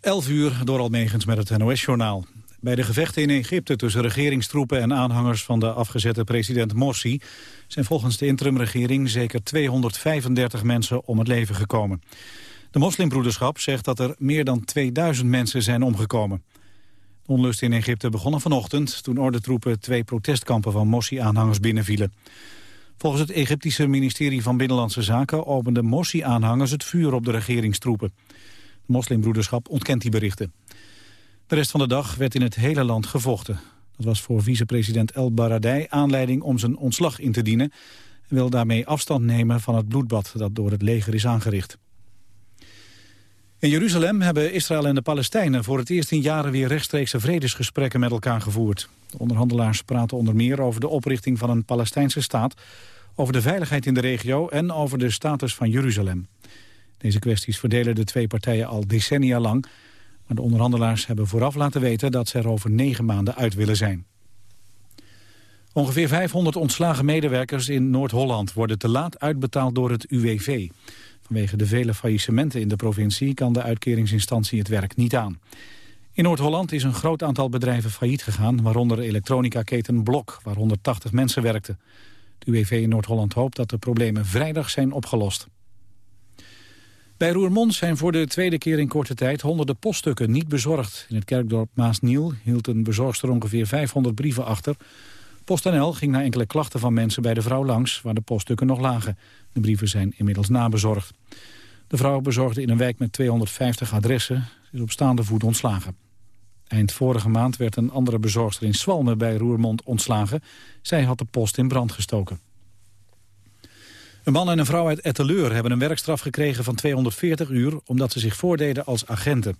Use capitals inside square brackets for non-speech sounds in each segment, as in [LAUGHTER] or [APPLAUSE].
11 uur door Almegens met het NOS-journaal. Bij de gevechten in Egypte tussen regeringstroepen en aanhangers van de afgezette president Morsi... zijn volgens de interimregering zeker 235 mensen om het leven gekomen. De moslimbroederschap zegt dat er meer dan 2000 mensen zijn omgekomen. De onlust in Egypte begonnen vanochtend toen ordentroepen twee protestkampen van Morsi-aanhangers binnenvielen. Volgens het Egyptische ministerie van Binnenlandse Zaken openden Morsi-aanhangers het vuur op de regeringstroepen. De moslimbroederschap ontkent die berichten. De rest van de dag werd in het hele land gevochten. Dat was voor vicepresident El Baradei aanleiding om zijn ontslag in te dienen... en wil daarmee afstand nemen van het bloedbad dat door het leger is aangericht. In Jeruzalem hebben Israël en de Palestijnen voor het eerst in jaren weer rechtstreekse vredesgesprekken met elkaar gevoerd. De onderhandelaars praten onder meer over de oprichting van een Palestijnse staat, over de veiligheid in de regio en over de status van Jeruzalem. Deze kwesties verdelen de twee partijen al decennia lang, maar de onderhandelaars hebben vooraf laten weten dat ze er over negen maanden uit willen zijn. Ongeveer 500 ontslagen medewerkers in Noord-Holland worden te laat uitbetaald door het UWV. Vanwege de vele faillissementen in de provincie kan de uitkeringsinstantie het werk niet aan. In Noord-Holland is een groot aantal bedrijven failliet gegaan, waaronder elektronica-keten Blok, waar 180 mensen werkten. De UWV in Noord-Holland hoopt dat de problemen vrijdag zijn opgelost. Bij Roermond zijn voor de tweede keer in korte tijd honderden poststukken niet bezorgd. In het kerkdorp Maasniel hield een bezorgster ongeveer 500 brieven achter. PostNL ging na enkele klachten van mensen bij de vrouw langs, waar de poststukken nog lagen. De brieven zijn inmiddels nabezorgd. De vrouw bezorgde in een wijk met 250 adressen. Is op staande voet ontslagen. Eind vorige maand werd een andere bezorgster in Swalmen bij Roermond ontslagen. Zij had de post in brand gestoken. Een man en een vrouw uit Etteleur hebben een werkstraf gekregen van 240 uur... omdat ze zich voordeden als agenten.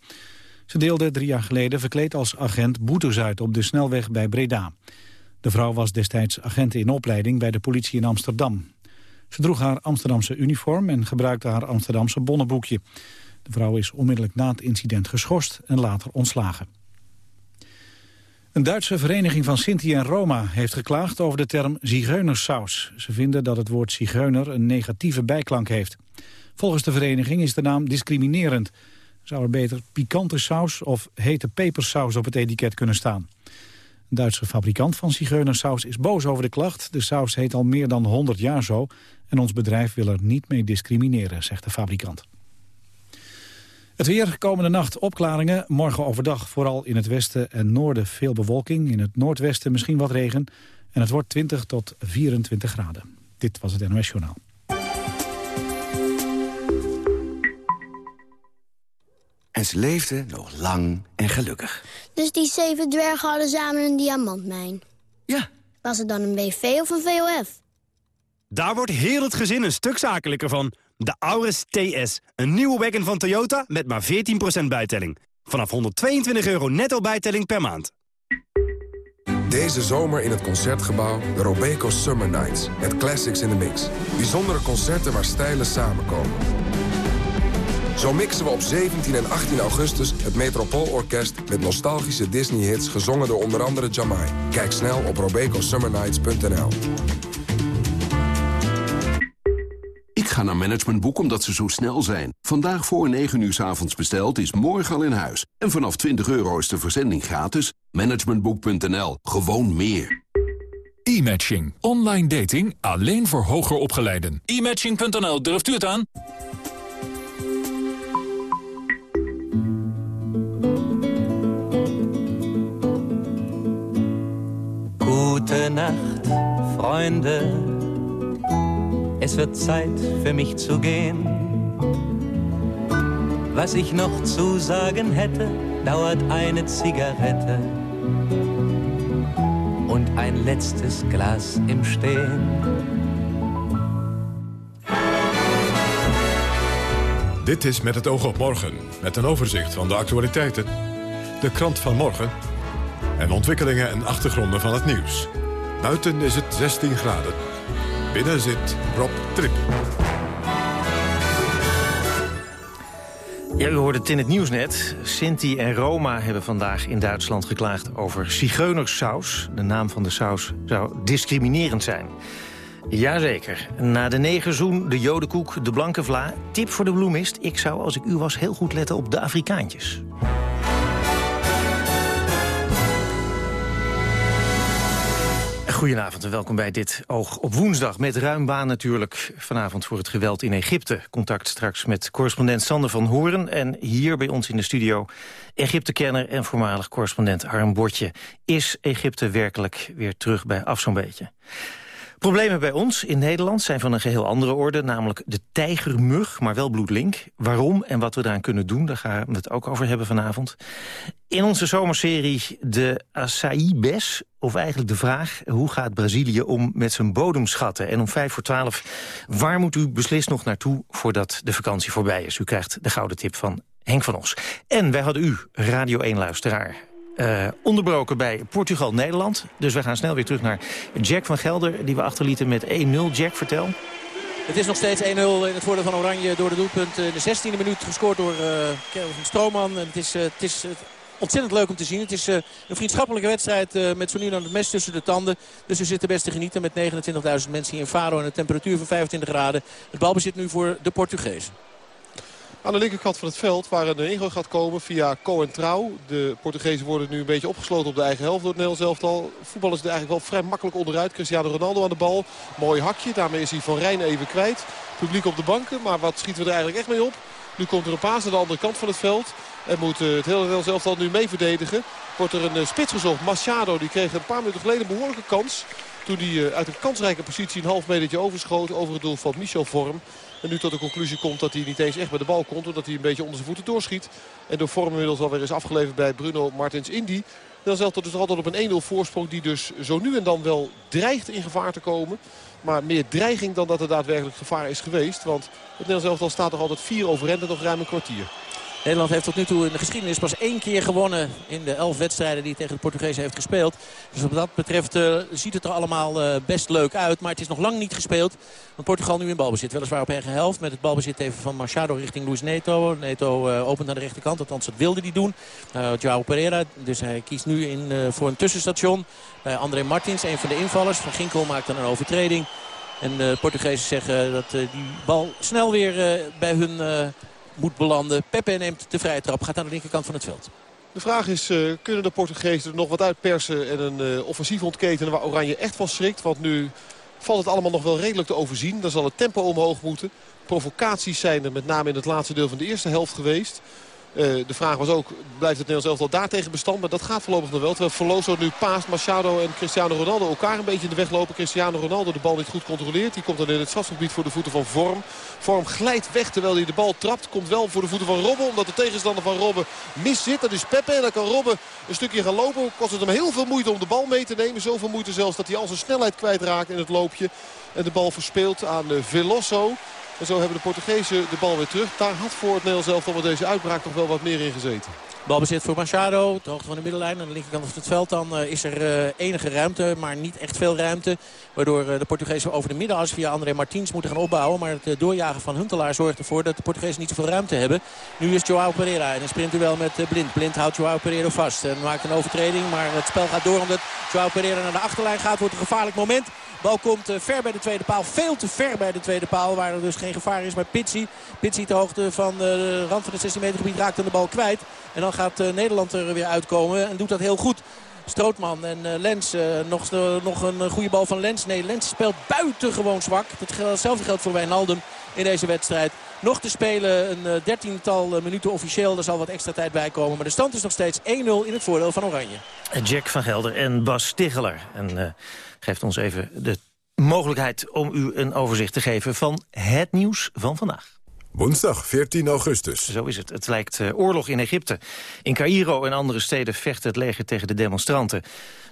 Ze deelden drie jaar geleden verkleed als agent boetes uit op de snelweg bij Breda. De vrouw was destijds agent in opleiding bij de politie in Amsterdam. Ze droeg haar Amsterdamse uniform en gebruikte haar Amsterdamse bonnenboekje. De vrouw is onmiddellijk na het incident geschorst en later ontslagen. Een Duitse vereniging van Sinti en Roma heeft geklaagd over de term zigeunersaus. Ze vinden dat het woord zigeuner een negatieve bijklank heeft. Volgens de vereniging is de naam discriminerend. Zou er beter pikante saus of hete pepersaus op het etiket kunnen staan. Een Duitse fabrikant van zigeunersaus is boos over de klacht. De saus heet al meer dan 100 jaar zo en ons bedrijf wil er niet mee discrimineren, zegt de fabrikant. Het weer, komende nacht opklaringen. Morgen overdag vooral in het westen en noorden veel bewolking. In het noordwesten misschien wat regen. En het wordt 20 tot 24 graden. Dit was het NOS Journaal. En ze leefden nog lang en gelukkig. Dus die zeven dwergen hadden samen een diamantmijn? Ja. Was het dan een BV of een VOF? Daar wordt heel het gezin een stuk zakelijker van. De Auris TS, een nieuwe wagon van Toyota met maar 14% bijtelling. Vanaf 122 euro netto bijtelling per maand. Deze zomer in het Concertgebouw de Robeco Summer Nights. Met classics in the mix. Bijzondere concerten waar stijlen samenkomen. Zo mixen we op 17 en 18 augustus het Metropoolorkest... met nostalgische Disney-hits gezongen door onder andere Jamai. Kijk snel op robecosummernights.nl. Ik ga naar Managementboek omdat ze zo snel zijn. Vandaag voor 9 uur s avonds besteld is morgen al in huis. En vanaf 20 euro is de verzending gratis. Managementboek.nl. Gewoon meer. E-matching. Online dating alleen voor hoger opgeleiden. E-matching.nl. Durft u het aan? Gute Nacht, Freunde. Es wird Zeit für mich zu gehen. Was ich noch zu sagen hätte, dauert eine Zigarette und ein letztes Glas im Stehen. Dit is Met het oog op morgen, met een overzicht van de actualiteiten, de krant van morgen en ontwikkelingen en achtergronden van het nieuws. Buiten is het 16 graden. Binnen zit Rob Trip. Ja, u hoorde het in het nieuws net. Sinti en Roma hebben vandaag in Duitsland geklaagd over zigeunersaus. De naam van de saus zou discriminerend zijn. Jazeker. Na de negerzoen, de jodenkoek, de blanke vla... tip voor de bloemist, ik zou als ik u was heel goed letten op de Afrikaantjes. Goedenavond en welkom bij dit Oog op woensdag. Met ruim baan natuurlijk vanavond voor het geweld in Egypte. Contact straks met correspondent Sander van Horen. En hier bij ons in de studio Egypte-kenner en voormalig correspondent Harm Botje. Is Egypte werkelijk weer terug bij af zo'n beetje? Problemen bij ons in Nederland zijn van een geheel andere orde... namelijk de tijgermug, maar wel bloedlink. Waarom en wat we daaraan kunnen doen, daar gaan we het ook over hebben vanavond. In onze zomerserie de Asaibes, of eigenlijk de vraag... hoe gaat Brazilië om met zijn bodemschatten? En om vijf voor twaalf, waar moet u beslist nog naartoe... voordat de vakantie voorbij is? U krijgt de gouden tip van Henk van Os. En wij hadden u, Radio 1-luisteraar, uh, onderbroken bij Portugal-Nederland. Dus we gaan snel weer terug naar Jack van Gelder... die we achterlieten met 1-0. Jack, vertel. Het is nog steeds 1-0 in het voordeel van Oranje door de doelpunt. In de 16e minuut gescoord door uh, Kelvin Strooman. En het is, uh, het is ontzettend leuk om te zien. Het is een vriendschappelijke wedstrijd met zo nu dan het mes tussen de tanden. Dus er zitten best te genieten met 29.000 mensen hier in Faro en een temperatuur van 25 graden. Het balbezit nu voor de Portugezen. Aan de linkerkant van het veld waar een ingooi gaat komen via Cohen Trouw. De Portugezen worden nu een beetje opgesloten op de eigen helft door het Nederlands elftal. Voetbal is er eigenlijk wel vrij makkelijk onderuit. Cristiano Ronaldo aan de bal. Mooi hakje. Daarmee is hij Van Rijn even kwijt. Publiek op de banken. Maar wat schieten we er eigenlijk echt mee op? Nu komt er een paas aan de andere kant van het veld. En moet eh, het hele Nederlands elftal nu mee verdedigen. Wordt er een eh, spits gezocht. Machado die kreeg een paar minuten geleden een behoorlijke kans. Toen hij eh, uit een kansrijke positie een half metertje overschoot over het doel van Michel Vorm. En nu tot de conclusie komt dat hij niet eens echt bij de bal komt. Omdat hij een beetje onder zijn voeten doorschiet. En door vorm inmiddels alweer is afgeleverd bij Bruno Martins Indy. Dan zelfs tot dus altijd op een 1-0 voorsprong die dus zo nu en dan wel dreigt in gevaar te komen. Maar meer dreiging dan dat er daadwerkelijk gevaar is geweest. Want het Nederlands elftal staat nog altijd 4 over en nog ruim een kwartier. Nederland heeft tot nu toe in de geschiedenis pas één keer gewonnen in de elf wedstrijden die tegen de Portugezen heeft gespeeld. Dus wat dat betreft uh, ziet het er allemaal uh, best leuk uit. Maar het is nog lang niet gespeeld. Want Portugal nu in balbezit. Weliswaar op eigen helft met het balbezit even van Machado richting Luis Neto. Neto uh, opent naar de rechterkant. Althans dat wilde hij doen. Uh, Pereira. Dus hij kiest nu in, voor een tussenstation. André Martins, een van de invallers. Van Ginkel maakt dan een overtreding. En de Portugezen zeggen dat die bal snel weer bij hun moet belanden. Pepe neemt de vrije trap, gaat aan de linkerkant van het veld. De vraag is, uh, kunnen de Portugezen er nog wat uitpersen en een uh, offensief ontketenen waar Oranje echt van schrikt? Want nu valt het allemaal nog wel redelijk te overzien. Dan zal het tempo omhoog moeten. Provocaties zijn er met name in het laatste deel van de eerste helft geweest. Uh, de vraag was ook, blijft het Nederlands elftal daartegen bestand? Maar dat gaat voorlopig nog wel. Terwijl Veloso nu paast, Machado en Cristiano Ronaldo elkaar een beetje in de weg lopen. Cristiano Ronaldo de bal niet goed controleert. Die komt dan in het strafgebied voor de voeten van Vorm. Vorm glijdt weg terwijl hij de bal trapt. Komt wel voor de voeten van Robben. Omdat de tegenstander van Robben mis zit. Dat is Pepe. En dan kan Robben een stukje gaan lopen. Kost het hem heel veel moeite om de bal mee te nemen. Zoveel moeite zelfs dat hij al zijn snelheid kwijtraakt in het loopje. En de bal verspeelt aan eh, Veloso. En zo hebben de Portugezen de bal weer terug. Daar had voor het Nederlands elftal met deze uitbraak toch wel wat meer in gezeten. Balbezit voor Machado, de hoogte van de middenlijn. Aan de linkerkant van het veld dan uh, is er uh, enige ruimte, maar niet echt veel ruimte. Waardoor uh, de Portugezen over de middenas via André Martins moeten gaan opbouwen. Maar het doorjagen van Huntelaar zorgt ervoor dat de Portugezen niet zoveel ruimte hebben. Nu is Joao Pereira en een sprintduel met Blind. Blind houdt Joao Pereira vast en maakt een overtreding. Maar het spel gaat door omdat Joao Pereira naar de achterlijn gaat. Wordt een gevaarlijk moment. Bal komt ver bij de tweede paal. Veel te ver bij de tweede paal. Waar er dus geen gevaar is. Maar Pizzi, Pizzi ter hoogte van de rand van het 16 meter gebied raakt dan de bal kwijt. En dan gaat Nederland er weer uitkomen. En doet dat heel goed. Strootman en Lens. Nog, nog een goede bal van Lens. Nee, Lens speelt buitengewoon zwak. Hetzelfde geldt voor Wijnaldum in deze wedstrijd. Nog te spelen, een dertiental minuten officieel. Er zal wat extra tijd bij komen. Maar de stand is nog steeds 1-0 in het voordeel van Oranje. Jack van Gelder en Bas Stiggeler. En geeft ons even de mogelijkheid om u een overzicht te geven van het nieuws van vandaag. Woensdag 14 augustus. Zo is het. Het lijkt uh, oorlog in Egypte. In Cairo en andere steden vecht het leger tegen de demonstranten.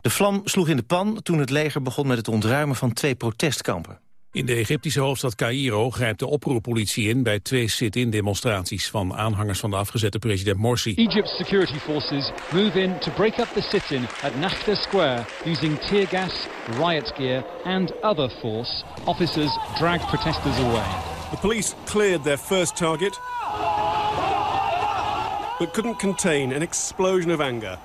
De vlam sloeg in de pan toen het leger begon met het ontruimen van twee protestkampen. In de Egyptische hoofdstad Cairo grijpt de oproerpolitie in bij twee sit-in demonstraties van aanhangers van de afgezette president Morsi. Egypt's security forces move in to break up the sit-in at Nakhta Square using tear gas, riot gear and other force. Officers drag protesters away. The police cleared their first target, but couldn't contain an explosion of anger.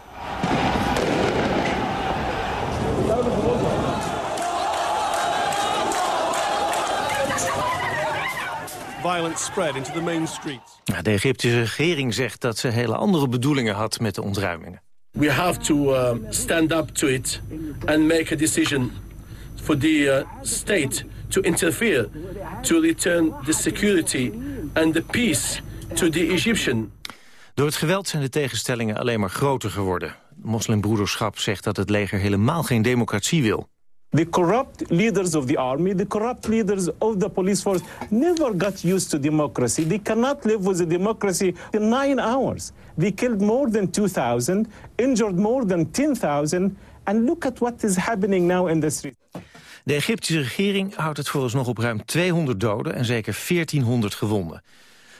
Violence spread into the main streets. De Egyptische regering zegt dat ze hele andere bedoelingen had met de ontruimingen. We have to uh, stand up to it and make a decision for the uh, state to interfere to return the security and the peace to the Egyptian. Door het geweld zijn de tegenstellingen alleen maar groter geworden. De moslimbroederschap zegt dat het leger helemaal geen democratie wil. The corrupt leaders of the army, the corrupt leaders of the police force never got used to democracy. They cannot live with a democracy in nine hours. They killed more than 2,000, injured more than 10,000. And look at what is happening now in the street. De Egyptische regering houdt het vooralsnog op ruim 200 doden en zeker 1400 gewonden.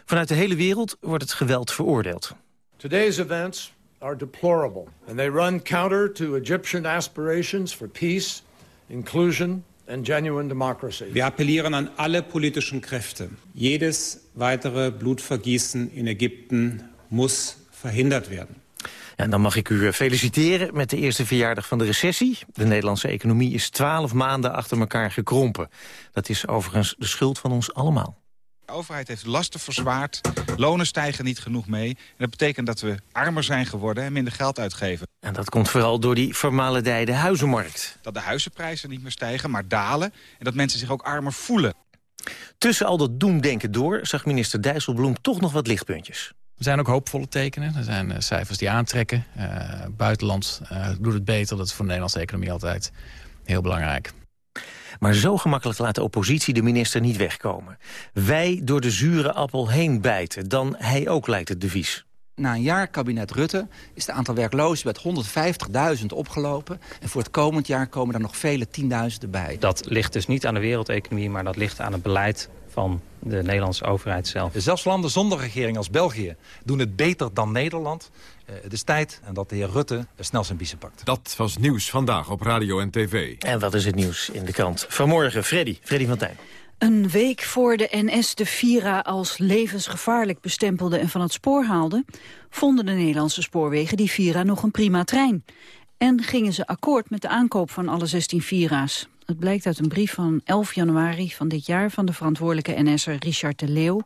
Vanuit de hele wereld wordt het geweld veroordeeld. Today's events are deplorable and they run counter to Egyptian aspirations for peace, inclusion and genuine democracy. Wir appellieren an alle politischen Kräfte. Jedes weitere Blutvergießen in Ägypten muss verhindert werden. En dan mag ik u eh, feliciteren met de eerste verjaardag van de recessie. De Nederlandse economie is twaalf maanden achter elkaar gekrompen. Dat is overigens de schuld van ons allemaal. De overheid heeft lasten verzwaard, lonen stijgen niet genoeg mee. En dat betekent dat we armer zijn geworden en minder geld uitgeven. En dat komt vooral door die vermalendijde huizenmarkt. Dat de huizenprijzen niet meer stijgen, maar dalen. En dat mensen zich ook armer voelen. Tussen al dat doemdenken door zag minister Dijsselbloem toch nog wat lichtpuntjes. Er zijn ook hoopvolle tekenen. Er zijn uh, cijfers die aantrekken. Uh, buitenland uh, doet het beter. Dat is voor de Nederlandse economie altijd heel belangrijk. Maar zo gemakkelijk laat de oppositie de minister niet wegkomen. Wij door de zure appel heen bijten. Dan hij ook lijkt het devies. Na een jaar kabinet Rutte is het aantal werklozen met 150.000 opgelopen. En voor het komend jaar komen er nog vele tienduizenden bij. Dat ligt dus niet aan de wereldeconomie, maar dat ligt aan het beleid van de Nederlandse overheid zelf. Zelfs landen zonder regering als België doen het beter dan Nederland. Uh, het is tijd en dat de heer Rutte snel zijn biezen pakt. Dat was nieuws vandaag op radio en tv. En wat is het nieuws in de krant? Vanmorgen, Freddy, Freddy van Tijn. Een week voor de NS de Vira als levensgevaarlijk bestempelde en van het spoor haalde... vonden de Nederlandse spoorwegen die Vira nog een prima trein. En gingen ze akkoord met de aankoop van alle 16 Vira's. Het blijkt uit een brief van 11 januari van dit jaar... van de verantwoordelijke NS'er Richard de Leeuw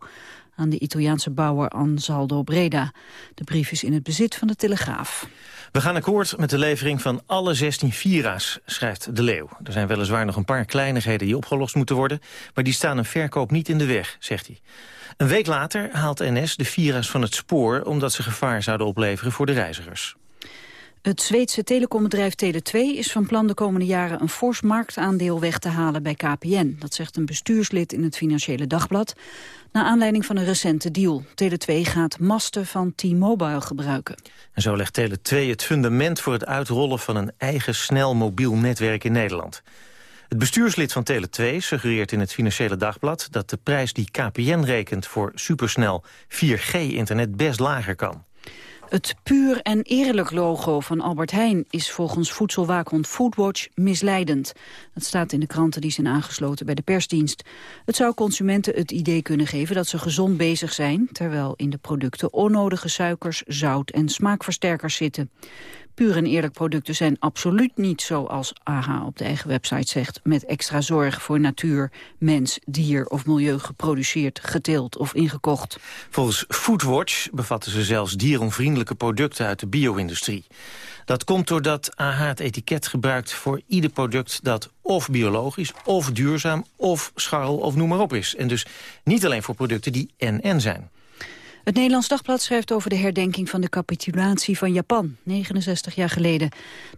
aan de Italiaanse bouwer Ansaldo Breda. De brief is in het bezit van de Telegraaf. We gaan akkoord met de levering van alle 16 Vira's, schrijft De Leeuw. Er zijn weliswaar nog een paar kleinigheden die opgelost moeten worden... maar die staan een verkoop niet in de weg, zegt hij. Een week later haalt NS de Vira's van het spoor... omdat ze gevaar zouden opleveren voor de reizigers. Het Zweedse telecombedrijf Tele2 is van plan de komende jaren een fors marktaandeel weg te halen bij KPN. Dat zegt een bestuurslid in het Financiële Dagblad. Naar aanleiding van een recente deal. Tele2 gaat masten van T-Mobile gebruiken. En zo legt Tele2 het fundament voor het uitrollen van een eigen snel mobiel netwerk in Nederland. Het bestuurslid van Tele2 suggereert in het Financiële Dagblad... dat de prijs die KPN rekent voor supersnel 4G-internet best lager kan. Het puur en eerlijk logo van Albert Heijn is volgens voedselwaakhond Foodwatch misleidend. Dat staat in de kranten die zijn aangesloten bij de persdienst. Het zou consumenten het idee kunnen geven dat ze gezond bezig zijn... terwijl in de producten onnodige suikers, zout en smaakversterkers zitten. Puur en eerlijk producten zijn absoluut niet zoals AHA op de eigen website zegt... met extra zorg voor natuur, mens, dier of milieu geproduceerd, geteeld of ingekocht. Volgens Foodwatch bevatten ze zelfs dieronvriendelijke producten uit de bio-industrie. Dat komt doordat AHA het etiket gebruikt voor ieder product dat of biologisch, of duurzaam, of scharrel of noem maar op is. En dus niet alleen voor producten die NN zijn. Het Nederlands Dagblad schrijft over de herdenking van de capitulatie van Japan, 69 jaar geleden.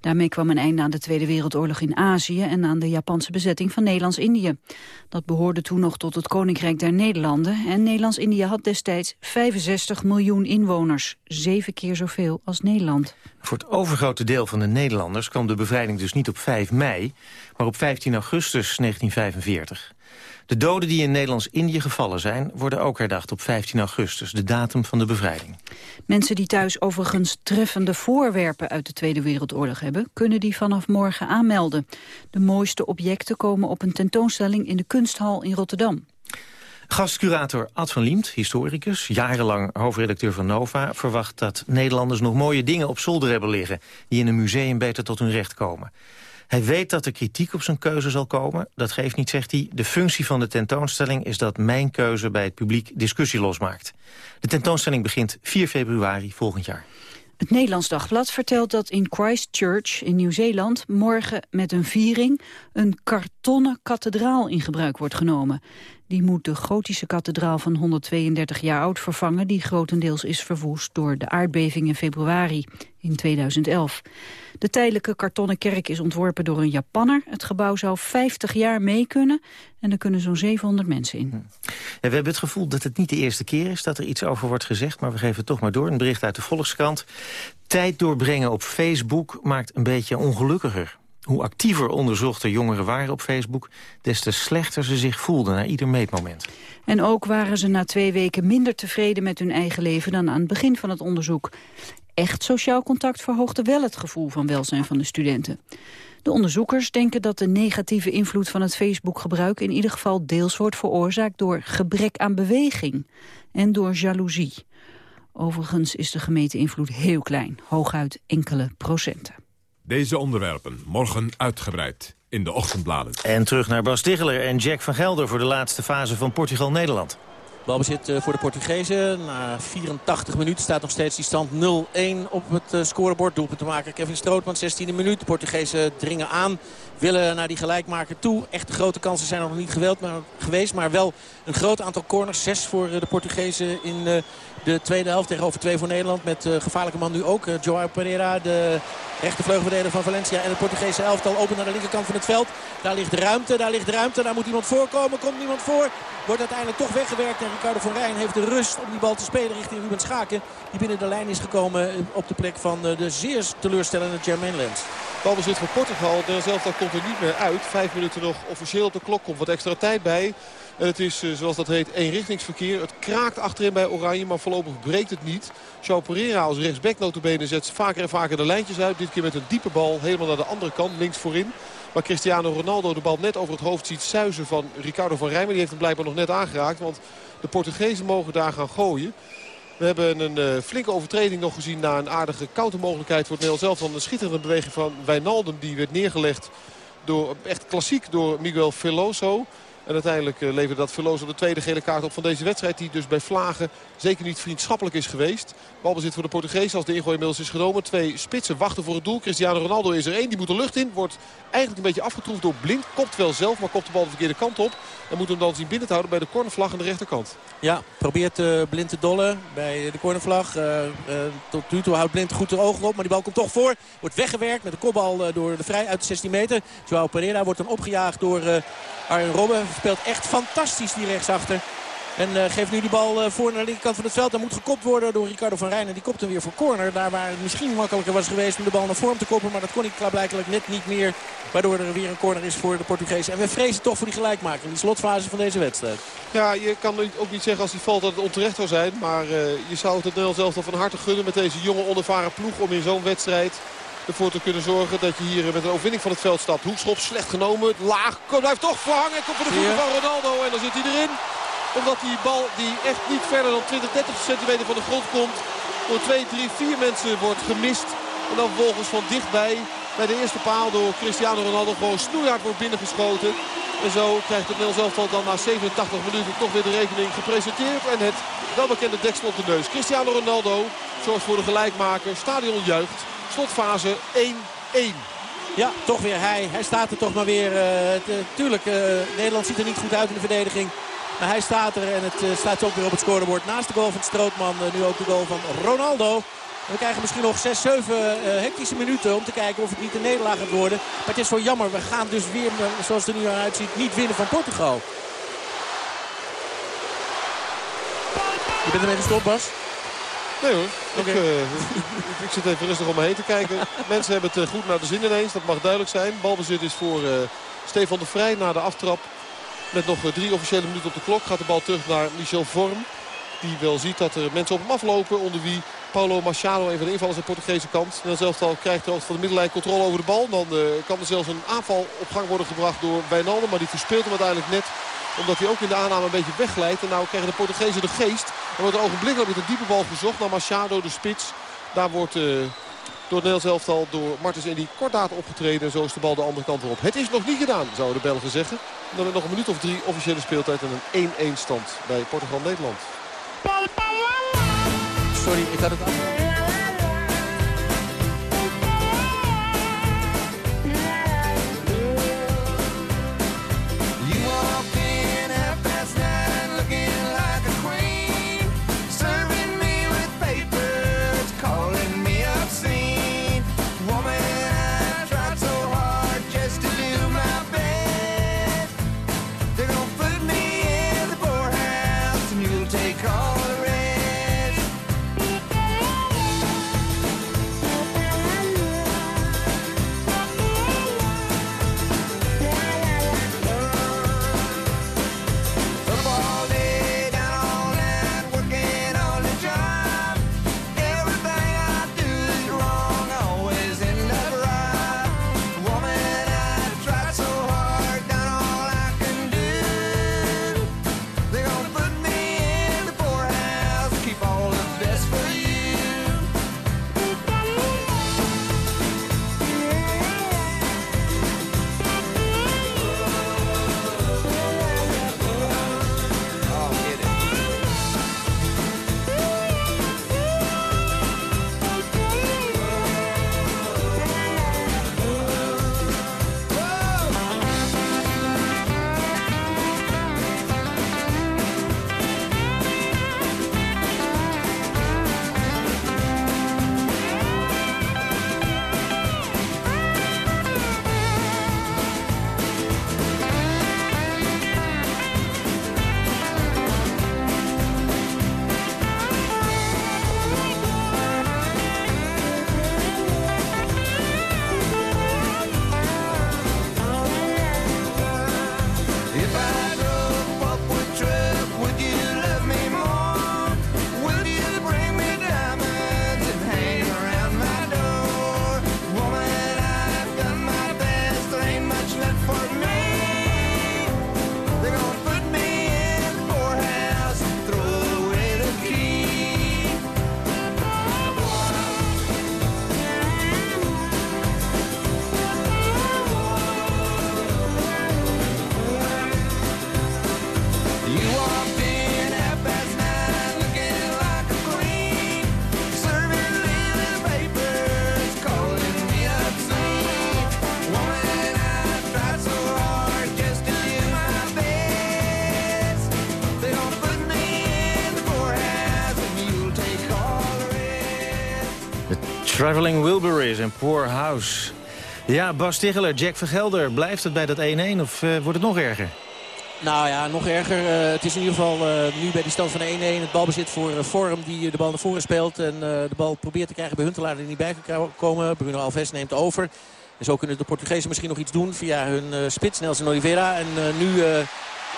Daarmee kwam een einde aan de Tweede Wereldoorlog in Azië en aan de Japanse bezetting van Nederlands-Indië. Dat behoorde toen nog tot het Koninkrijk der Nederlanden en Nederlands-Indië had destijds 65 miljoen inwoners, zeven keer zoveel als Nederland. Voor het overgrote deel van de Nederlanders kwam de bevrijding dus niet op 5 mei, maar op 15 augustus 1945. De doden die in Nederlands-Indië gevallen zijn... worden ook herdacht op 15 augustus, de datum van de bevrijding. Mensen die thuis overigens treffende voorwerpen uit de Tweede Wereldoorlog hebben... kunnen die vanaf morgen aanmelden. De mooiste objecten komen op een tentoonstelling in de Kunsthal in Rotterdam. Gastcurator Ad van Liemt, historicus, jarenlang hoofdredacteur van Nova... verwacht dat Nederlanders nog mooie dingen op zolder hebben liggen... die in een museum beter tot hun recht komen. Hij weet dat er kritiek op zijn keuze zal komen. Dat geeft niet, zegt hij. De functie van de tentoonstelling is dat mijn keuze bij het publiek discussie losmaakt. De tentoonstelling begint 4 februari volgend jaar. Het Nederlands Dagblad vertelt dat in Christchurch in Nieuw-Zeeland morgen met een viering een kartonnen kathedraal in gebruik wordt genomen. Die moet de gotische kathedraal van 132 jaar oud vervangen... die grotendeels is verwoest door de aardbeving in februari in 2011. De tijdelijke kartonnen kerk is ontworpen door een Japanner. Het gebouw zou 50 jaar mee kunnen en er kunnen zo'n 700 mensen in. Ja, we hebben het gevoel dat het niet de eerste keer is dat er iets over wordt gezegd... maar we geven het toch maar door. Een bericht uit de Volkskrant. Tijd doorbrengen op Facebook maakt een beetje ongelukkiger. Hoe actiever onderzochte jongeren waren op Facebook... des te slechter ze zich voelden na ieder meetmoment. En ook waren ze na twee weken minder tevreden met hun eigen leven... dan aan het begin van het onderzoek. Echt sociaal contact verhoogde wel het gevoel van welzijn van de studenten. De onderzoekers denken dat de negatieve invloed van het Facebook-gebruik... in ieder geval deels wordt veroorzaakt door gebrek aan beweging en door jaloezie. Overigens is de gemeten invloed heel klein, hooguit enkele procenten. Deze onderwerpen morgen uitgebreid in de ochtendbladen. En terug naar Bas Ticheler en Jack van Gelder... voor de laatste fase van Portugal-Nederland. Balbezit voor de Portugezen. Na 84 minuten staat nog steeds die stand 0-1 op het scorebord. Doelpunt te maken Kevin Strootman, 16e minuut. De Portugezen dringen aan, willen naar die gelijkmaker toe. Echt grote kansen zijn er nog niet geweld, maar, geweest. Maar wel een groot aantal corners. Zes voor de Portugezen in de tweede helft tegenover twee voor Nederland. Met uh, gevaarlijke man nu ook. Joao Pereira, de rechtervleugelverdediger van Valencia. En het Portugese elftal open naar de linkerkant van het veld. Daar ligt ruimte, daar ligt ruimte. Daar moet iemand voorkomen. Komt niemand voor. Wordt uiteindelijk toch weggewerkt. En Ricardo van Rijn heeft de rust om die bal te spelen richting Ruben Schaken. Die binnen de lijn is gekomen op de plek van de zeer teleurstellende Jermaine Lens. Balbezit voor Portugal. De elftal komt er niet meer uit. Vijf minuten nog officieel op de klok. Komt wat extra tijd bij. En het is, zoals dat heet, eenrichtingsverkeer. Het kraakt achterin bij Oranje, maar voorlopig breekt het niet. João Pereira als rechtsback notabene zet vaker en vaker de lijntjes uit. Dit keer met een diepe bal helemaal naar de andere kant, links voorin. Maar Cristiano Ronaldo de bal net over het hoofd ziet zuizen van Ricardo van Rijmen. Die heeft hem blijkbaar nog net aangeraakt, want de Portugezen mogen daar gaan gooien. We hebben een uh, flinke overtreding nog gezien na een aardige countermogelijkheid voor het Nederlands zelf. Van een schitterende beweging van Wijnaldum die werd neergelegd door, echt klassiek door Miguel Veloso. En uiteindelijk uh, leverde dat Veloso de tweede gele kaart op van deze wedstrijd. Die dus bij Vlagen zeker niet vriendschappelijk is geweest. Balbezit voor de Portugees als de ingooi inmiddels is genomen. Twee spitsen wachten voor het doel. Cristiano Ronaldo is er één. Die moet de lucht in. Wordt eigenlijk een beetje afgetroefd door Blind. Kopt wel zelf, maar kopt de bal de verkeerde kant op. En moet hem dan zien binnen te houden bij de cornervlag aan de rechterkant. Ja, probeert uh, Blind te dollen bij de cornervlag. Uh, tot nu toe houdt Blind goed de ogen op. Maar die bal komt toch voor. Wordt weggewerkt met de kopbal door de vrij uit de 16 meter. Joao Pereira wordt dan opgejaagd door Arjen Robben. Speelt echt fantastisch die rechtsachter. En uh, geeft nu die bal uh, voor naar de linkerkant van het veld. Dan moet gekopt worden door Ricardo van Rijn. En die kopt hem weer voor corner. Daar waar het misschien makkelijker was geweest om de bal naar vorm te koppen. Maar dat kon hij klaarblijkelijk net niet meer. Waardoor er weer een corner is voor de Portugezen. En we vrezen toch voor die gelijkmaker in die slotfase van deze wedstrijd. Ja, je kan ook niet zeggen als die valt dat het onterecht zou zijn. Maar uh, je zou het Nederlands zelf van harte gunnen met deze jonge onervaren ploeg. Om in zo'n wedstrijd ervoor te kunnen zorgen dat je hier met een overwinning van het veld stapt. Hoekschop slecht genomen, laag, blijft toch verhangen. Komt voor de voeten van Ronaldo en dan zit hij erin omdat die bal die echt niet verder dan 20, 30 centimeter van de grond komt. Door 2, 3, 4 mensen wordt gemist. En dan vervolgens van dichtbij bij de eerste paal door Cristiano Ronaldo gewoon snoeihard wordt binnengeschoten. En zo krijgt het Nederlands elftal dan na 87 minuten toch weer de rekening gepresenteerd. En het welbekende deksel op de neus. Cristiano Ronaldo zorgt voor de gelijkmaker. Stadion juicht. Slotfase 1-1. Ja, toch weer hij. Hij staat er toch maar weer. Uh, tuurlijk, uh, Nederland ziet er niet goed uit in de verdediging. Maar hij staat er en het staat ook weer op het scorebord. Naast de goal van Strootman, nu ook de goal van Ronaldo. We krijgen misschien nog 6, 7 uh, hectische minuten om te kijken of het niet een nederlaag gaat worden. Maar het is wel jammer. We gaan dus weer, zoals het er nu uitziet, niet winnen van Portugal. Je bent ermee gestopt, Bas? Nee hoor, okay. ik, uh, zit even rustig om me heen te kijken. [LAUGHS] Mensen hebben het goed naar de zin ineens, dat mag duidelijk zijn. Balbezit is voor uh, Stefan de Vrij na de aftrap. Met nog drie officiële minuten op de klok gaat de bal terug naar Michel Vorm. Die wel ziet dat er mensen op hem aflopen. Onder wie Paulo Machado, een van de invallers aan de Portugese kant. En zelfs al krijgt de van de middenlijn controle over de bal. Dan uh, kan er zelfs een aanval op gang worden gebracht door Wijnaldum. Maar die verspeelt hem uiteindelijk net omdat hij ook in de aanname een beetje wegglijdt. En nou krijgen de Portugezen de geest. Er wordt ogenblikkelijk met een diepe bal gezocht naar Machado, de spits. Daar wordt uh, door het Nederlands elftal door Martens die kordaat opgetreden. En zo is de bal de andere kant weer op. Het is nog niet gedaan, zouden de Belgen zeggen. Dan hebben nog een minuut of drie officiële speeltijd en een 1-1 stand bij Portugal-Nederland. Sorry, ik had het af. Traveling Wilburys en Poor House. Ja, Bas Ticheler, Jack Vergelder. Blijft het bij dat 1-1 of uh, wordt het nog erger? Nou ja, nog erger. Uh, het is in ieder geval uh, nu bij die stand van 1-1 het balbezit voor uh, Vorm die de bal naar voren speelt. En de bal probeert te krijgen bij Huntelaar die niet bij kan komen. Bruno Alves neemt over. En zo kunnen de Portugezen misschien nog iets doen via hun spits Nelson Oliveira. En nu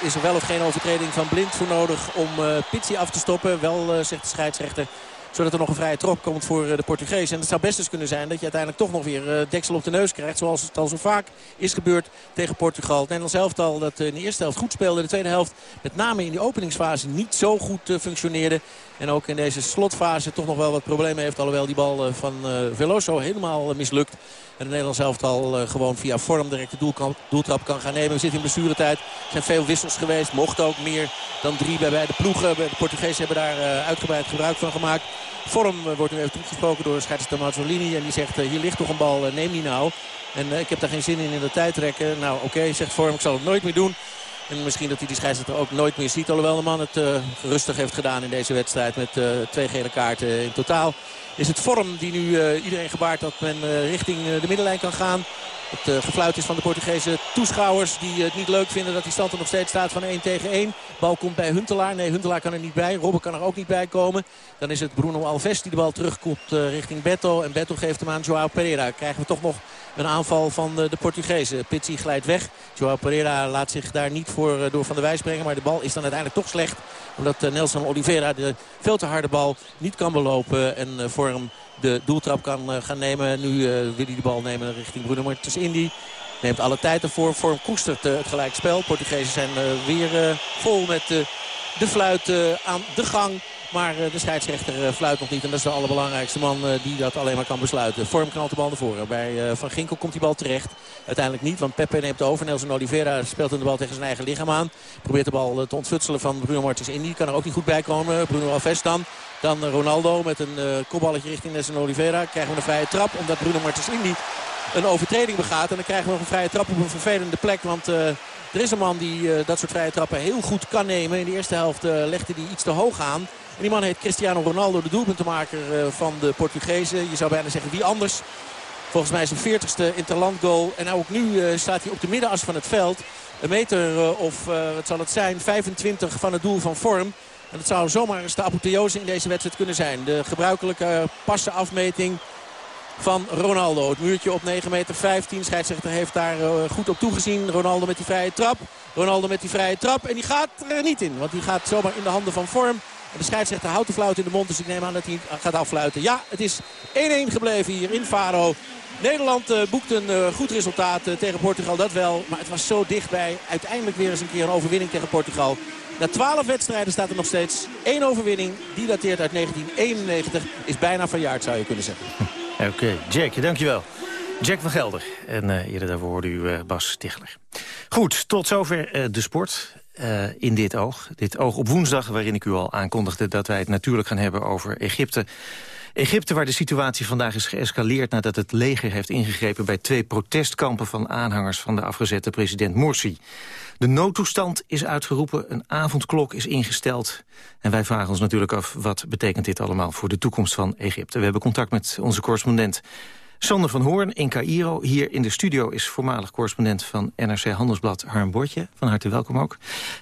is er wel of geen overtreding van Blind voor nodig om Pizzi af te stoppen. Wel, zegt de scheidsrechter, zodat er nog een vrije trap komt voor de Portugezen. En het zou best eens kunnen zijn dat je uiteindelijk toch nog weer deksel op de neus krijgt. Zoals het al zo vaak is gebeurd tegen Portugal. Het Nederlands elftal dat in de eerste helft goed speelde. De tweede helft met name in die openingsfase niet zo goed functioneerde. En ook in deze slotfase toch nog wel wat problemen heeft. Alhoewel die bal van Veloso helemaal mislukt. En de Nederlands elftal gewoon via vorm direct de doeltrap kan gaan nemen. We zitten in blessuretijd. Er zijn veel wissels geweest. Mocht ook meer dan drie bij beide ploegen. De Portugezen hebben daar uitgebreid gebruik van gemaakt. Vorm wordt nu even toegesproken door scheidsrechter Mazzolini. En die zegt, hier ligt toch een bal, neem die nou. En ik heb daar geen zin in in de tijd trekken. Nou oké, zegt Vorm, ik zal het nooit meer doen. En misschien dat hij die scheidsrechter ook nooit meer ziet. Alhoewel de man het uh, rustig heeft gedaan in deze wedstrijd met uh, twee gele kaarten in totaal. Is het vorm die nu uh, iedereen gebaart dat men richting de middenlijn kan gaan. Het gefluit is van de Portugese toeschouwers die het niet leuk vinden dat die stand er nog steeds staat van 1 tegen 1. Bal komt bij Huntelaar. Nee, Huntelaar kan er niet bij. Robben kan er ook niet bij komen. Dan is het Bruno Alves die de bal terugkomt richting Beto. En Beto geeft hem aan Joao Pereira. Krijgen we toch nog een aanval van de, de Portugezen. Pizzi glijdt weg. Joao Pereira laat zich daar niet voor uh, door Van der Wijs brengen. Maar de bal is dan uiteindelijk toch slecht. Omdat Nelson Oliveira de veel te harde bal niet kan belopen. En voor hem de doeltrap kan gaan nemen. Nu wil hij de bal nemen richting Bruno Martens Indy. Neemt alle tijd ervoor. Vorm koestert uh, het gelijkspel. Portugezen zijn weer vol met de fluit aan de gang. Maar de scheidsrechter fluit nog niet. En dat is de allerbelangrijkste man die dat alleen maar kan besluiten. Vorm knalt de bal naar voren. Bij Van Ginkel komt die bal terecht. Uiteindelijk niet, want Pepe neemt over. Nelson Oliveira speelt in de bal tegen zijn eigen lichaam aan. Probeert de bal te ontfutselen van Bruno Martens Indy. Kan er ook niet goed bij komen. Bruno Alves dan. Dan Ronaldo met een uh, kopballetje richting Nelson Oliveira. Krijgen we een vrije trap omdat Bruno Martens Indy een overtreding begaat. En dan krijgen we nog een vrije trap op een vervelende plek. Want uh, er is een man die uh, dat soort vrije trappen heel goed kan nemen. In de eerste helft legde hij iets te hoog aan. En die man heet Cristiano Ronaldo, de doelpuntenmaker van de Portugezen. Je zou bijna zeggen wie anders. Volgens mij zijn 40ste interlandgoal. En ook nu staat hij op de middenas van het veld. Een meter of, wat zal het zijn, 25 van het doel van vorm. En dat zou zomaar eens de apotheose in deze wedstrijd kunnen zijn. De gebruikelijke passenafmeting van Ronaldo. Het muurtje op 9 meter 15. Scheidsrechter heeft daar goed op toegezien. Ronaldo met die vrije trap. Ronaldo met die vrije trap. En die gaat er niet in. Want die gaat zomaar in de handen van vorm. En de scheidsrechter houdt de fluit in de mond. Dus ik neem aan dat hij gaat affluiten. Ja, het is 1-1 gebleven hier in Faro. Nederland uh, boekt een uh, goed resultaat uh, tegen Portugal, dat wel. Maar het was zo dichtbij. Uiteindelijk weer eens een keer een overwinning tegen Portugal. Na 12 wedstrijden staat er nog steeds één overwinning. Die dateert uit 1991. Is bijna verjaard zou je kunnen zeggen. [LAUGHS] Oké, okay. Jack, dankjewel. Jack van Gelder. En uh, eerder daarvoor hoorde u Bas Tichler. Goed, tot zover de sport. In dit oog. Dit oog op woensdag, waarin ik u al aankondigde... dat wij het natuurlijk gaan hebben over Egypte. Egypte, waar de situatie vandaag is geëscaleerd... nadat het leger heeft ingegrepen bij twee protestkampen... van aanhangers van de afgezette president Morsi. De noodtoestand is uitgeroepen, een avondklok is ingesteld. En wij vragen ons natuurlijk af, wat betekent dit allemaal... voor de toekomst van Egypte? We hebben contact met onze correspondent Sander van Hoorn in Cairo. Hier in de studio is voormalig correspondent van NRC Handelsblad Harm Bortje. Van harte welkom ook.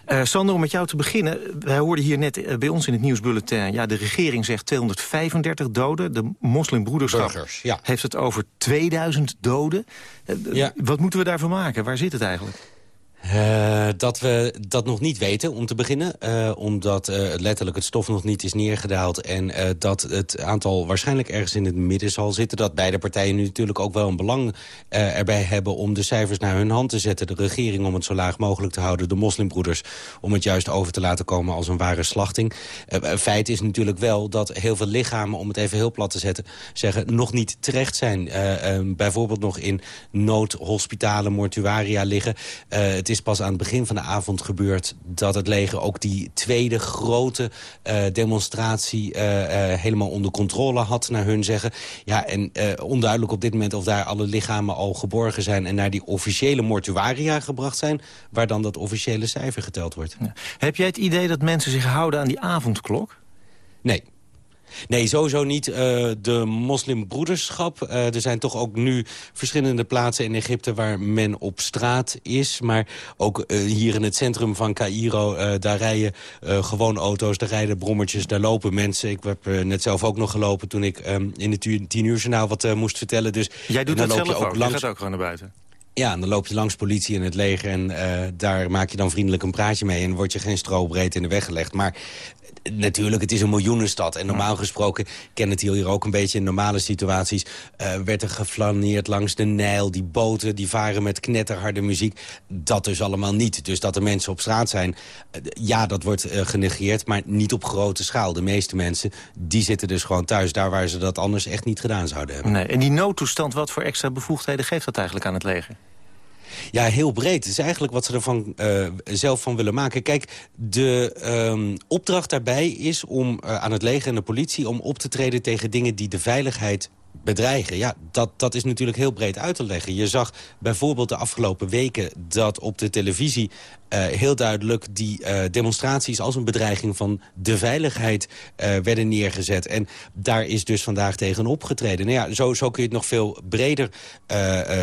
Uh, Sander, om met jou te beginnen. Wij hoorden hier net uh, bij ons in het nieuwsbulletin... ja, de regering zegt 235 doden. De moslimbroederschap Burgers, ja. heeft het over 2000 doden. Uh, Ja. Wat moeten we daarvan maken? Waar zit het eigenlijk? Uh, dat we dat nog niet weten, om te beginnen. Uh, omdat uh, letterlijk het stof nog niet is neergedaald... en dat het aantal waarschijnlijk ergens in het midden zal zitten. Dat beide partijen nu natuurlijk ook wel een belang erbij hebben... om de cijfers naar hun hand te zetten. De regering om het zo laag mogelijk te houden. De moslimbroeders om het juist over te laten komen als een ware slachting. feit is natuurlijk wel dat heel veel lichamen, om het even heel plat te zetten... zeggen, nog niet terecht zijn. bijvoorbeeld nog in noodhospitalen, mortuaria liggen... het is pas aan het begin van de avond gebeurd... dat het leger ook die tweede grote uh, demonstratie uh, uh, helemaal onder controle had, naar hun zeggen. Ja, en onduidelijk op dit moment of daar alle lichamen al geborgen zijn... en naar die officiële mortuaria gebracht zijn... waar dan dat officiële cijfer geteld wordt. Ja. Heb jij het idee dat mensen zich houden aan die avondklok? Nee. Nee, sowieso niet. Uh, de moslimbroederschap. Uh, er zijn toch ook nu verschillende plaatsen in Egypte waar men op straat is. Maar ook uh, hier in het centrum van Cairo, daar rijden gewoon auto's, daar rijden brommertjes, daar lopen mensen. Ik heb net zelf ook nog gelopen toen ik um, in het tien uur journaal wat moest vertellen. Dus, Jij doet dat zelf ook, ook langs... je gaat ook gewoon naar buiten. Ja, en dan loop je langs politie en het leger en daar maak je dan vriendelijk een praatje mee... en word je geen strobreed in de weg gelegd. Maar natuurlijk, het is een miljoenenstad. En normaal gesproken, ken het hier ook een beetje in normale situaties... Uh, werd er geflaneerd langs de Nijl. Die boten die varen met knetterharde muziek. Dat dus allemaal niet. Dus dat er mensen op straat zijn, uh, ja, dat wordt uh, genegeerd. Maar niet op grote schaal. De meeste mensen, die zitten dus gewoon thuis. Daar waar ze dat anders echt niet gedaan zouden hebben. Nee, en die noodtoestand, wat voor extra bevoegdheden geeft dat eigenlijk aan het leger? Ja, heel breed. Het is eigenlijk wat ze ervan uh, zelf van willen maken. Kijk, de um, opdracht daarbij is om uh, aan het leger en de politie... om op te treden tegen dingen die de veiligheid bedreigen. Ja, dat, dat is natuurlijk heel breed uit te leggen. Je zag bijvoorbeeld de afgelopen weken dat op de televisie... Uh, heel duidelijk die uh, demonstraties als een bedreiging van de veiligheid uh, werden neergezet. En daar is dus vandaag tegen opgetreden. Nou ja, zo, zo kun je het nog veel breder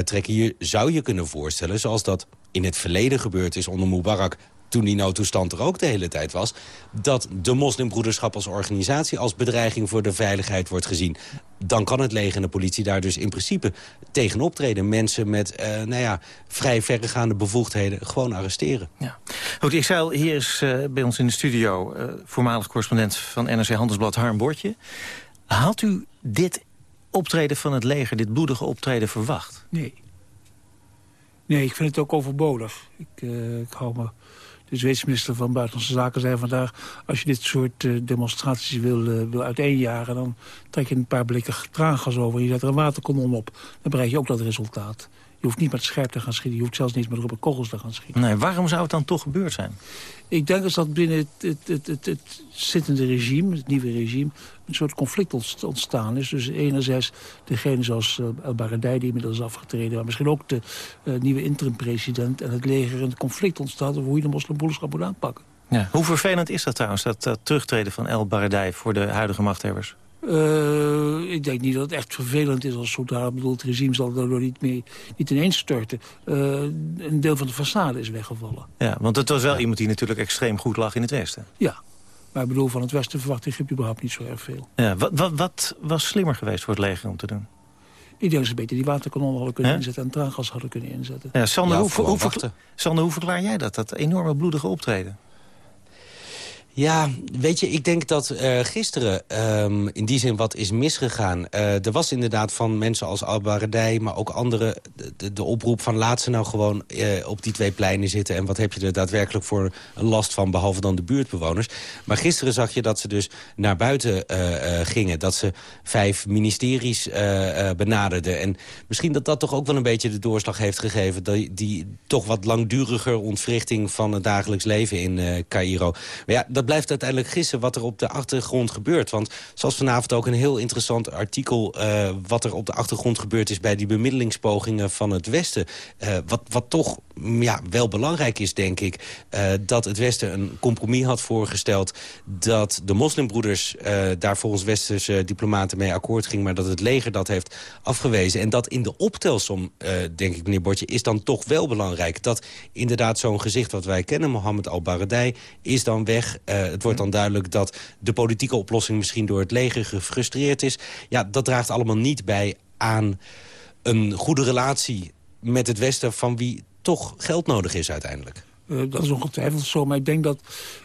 trekken. Je zou je kunnen voorstellen, zoals dat in het verleden gebeurd is onder Mubarak toen die noodtoestand er ook de hele tijd was... dat de moslimbroederschap als organisatie als bedreiging voor de veiligheid wordt gezien. Dan kan het leger en de politie daar dus in principe tegen optreden. Mensen met uh, nou ja, vrij verregaande bevoegdheden gewoon arresteren. Ja. Goed, ik zei hier is uh, bij ons in de studio... Uh, voormalig correspondent van NRC Handelsblad Harm Bortje. Had u dit optreden van het leger, dit bloedige optreden, verwacht? Nee. Nee, ik vind het ook overbodig. Ik, ik hou me de Zweedse minister van Buitenlandse Zaken zei vandaag... als je dit soort uh, demonstraties wil, uh, wil uiteenjagen... dan trek je een paar blikken traangas over en je zet er een waterkanon op. Dan bereik je ook dat resultaat. Je hoeft niet met scherp te gaan schieten. Je hoeft zelfs niet met rubber kogels te gaan schieten. Nee, waarom zou het dan toch gebeurd zijn? Ik denk dat binnen het, het, het, het, het zittende regime, het nieuwe regime... een soort conflict ontstaan is. Dus enerzijds degene zoals uh, El Baradei, die inmiddels afgetreden... maar misschien ook de uh, nieuwe interim-president en het leger... een conflict ontstaat over hoe je de moslimbroederschap moet aanpakken. Ja. Hoe vervelend is dat trouwens, dat, dat terugtreden van El Baradei... voor de huidige machthebbers? Uh, ik denk niet dat het echt vervelend is als zodanig. Ik bedoel, het regime zal daardoor niet, mee, niet ineens storten. Uh, een deel van de façade is weggevallen. Ja, want het was wel iemand die natuurlijk extreem goed lag in het Westen. Ja, maar ik bedoel, van het Westen verwacht Egypte überhaupt niet zo erg veel. Ja, wat, wat, wat was slimmer geweest voor het leger om te doen? Ik denk dat ze beter die waterkanonnen hadden kunnen inzetten... en traangas hadden kunnen inzetten. Ja, Sander, ja, hoe, hoe, hoe, Sander, hoe verklaar jij dat, dat enorme bloedige optreden? Ja, weet je, ik denk dat uh, gisteren um, in die zin wat is misgegaan. Uh, er was inderdaad van mensen als Al-Baradei, maar ook anderen... De, de, oproep van laat ze nou gewoon uh, op die twee pleinen zitten... en wat heb je er daadwerkelijk voor een last van, behalve dan de buurtbewoners. Maar gisteren zag je dat ze dus naar buiten gingen. Dat ze vijf ministeries benaderden. En misschien dat dat toch ook wel een beetje de doorslag heeft gegeven... die, die toch wat langduriger ontwrichting van het dagelijks leven in Cairo. Maar ja, dat blijft uiteindelijk gissen wat er op de achtergrond gebeurt. Want zoals vanavond ook een heel interessant artikel... Uh, wat er op de achtergrond gebeurd is bij die bemiddelingspogingen van het Westen. Uh, wat, wat toch mm, ja, wel belangrijk is, denk ik... Uh, dat het Westen een compromis had voorgesteld... dat de moslimbroeders daar volgens westerse diplomaten mee akkoord ging... maar dat het leger dat heeft afgewezen. En dat in de optelsom, denk ik, meneer Bortje, is dan toch wel belangrijk... dat inderdaad zo'n gezicht wat wij kennen, Mohammed al-Baradei... is dan weg... Uh, het wordt dan duidelijk dat de politieke oplossing misschien door het leger gefrustreerd is. Ja, dat draagt allemaal niet bij aan een goede relatie met het Westen... van wie toch geld nodig is uiteindelijk. Uh, dat is ongetwijfeld zo, maar ik denk dat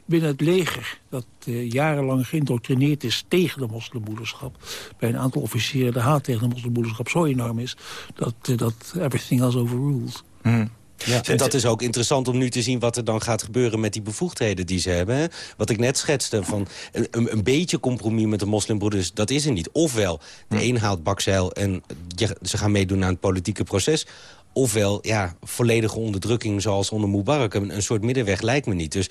binnen het leger... dat uh, jarenlang geïndoctrineerd is tegen de moslimbroederschap... bij een aantal officieren de haat tegen de moslimbroederschap zo enorm is... dat, uh, dat everything else overruled. Mm. Ja, en dat is ook interessant om nu te zien wat er dan gaat gebeuren met die bevoegdheden die ze hebben. Hè? Wat ik net schetste, van een, een, beetje compromis met de moslimbroeders, dat is er niet. Ofwel, de hm. een haalt bakzeil en ze gaan meedoen aan het politieke proces. Ofwel, ja, volledige onderdrukking zoals onder Mubarak. Een, een soort middenweg lijkt me niet. Dus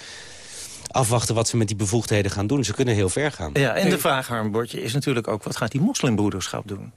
afwachten wat ze met die bevoegdheden gaan doen. Ze kunnen heel ver gaan. Ja, en de vraag, Harmbordje, is natuurlijk ook... wat gaat die moslimbroederschap doen?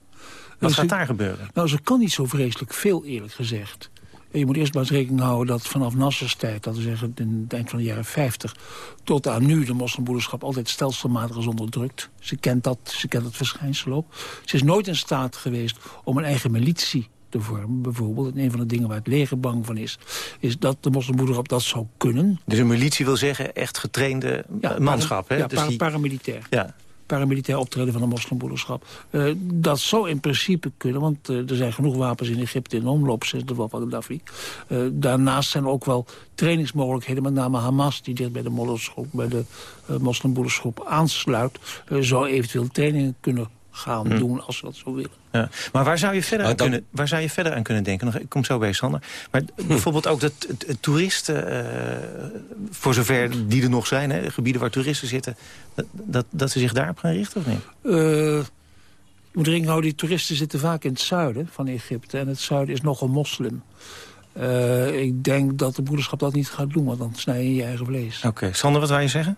Wat nou, gaat daar gebeuren? Nou, ze kan niet zo vreselijk veel, eerlijk gezegd. Je moet eerst maar eens rekening houden dat vanaf Nassers tijd... dat we zeggen in het eind van de jaren 50... tot aan nu de moslimbroederschap altijd stelselmatig is onderdrukt. Ze kent dat, ze kent het verschijnsel ook. Ze is nooit in staat geweest om een eigen militie te vormen. Bijvoorbeeld, en een van de dingen waar het leger bang van is... is dat de moslimbroederschap dat zou kunnen. Dus een militie wil zeggen echt getrainde ja, manschap, hè? Ja, dus paramilitair. Ja paramilitair optreden van de moslimbroederschap. Uh, dat zou in principe kunnen, want uh, er zijn genoeg wapens in Egypte in omloop sinds de val van Gaddafi. Uh, daarnaast zijn er ook wel trainingsmogelijkheden, met name Hamas, die dicht bij de, bij de moslimbroederschap aansluit, zou eventueel trainingen kunnen gaan hm. doen als ze dat zo willen. Ja. Maar waar zou, je verder aan kunnen, waar zou je verder aan kunnen denken? Nog, ik kom zo bij Sander. Maar hm. bijvoorbeeld ook dat toeristen, uh, voor zover die er nog zijn... Hè, gebieden waar toeristen zitten... Dat, dat, dat, ze zich daarop gaan richten of niet? Uh, je moet erin houden, die toeristen zitten vaak in het zuiden van Egypte. En het zuiden is nogal moslim. Uh, ik denk dat de broederschap dat niet gaat doen, want dan snij je je eigen vlees. Oké, Sander, wat wou je zeggen?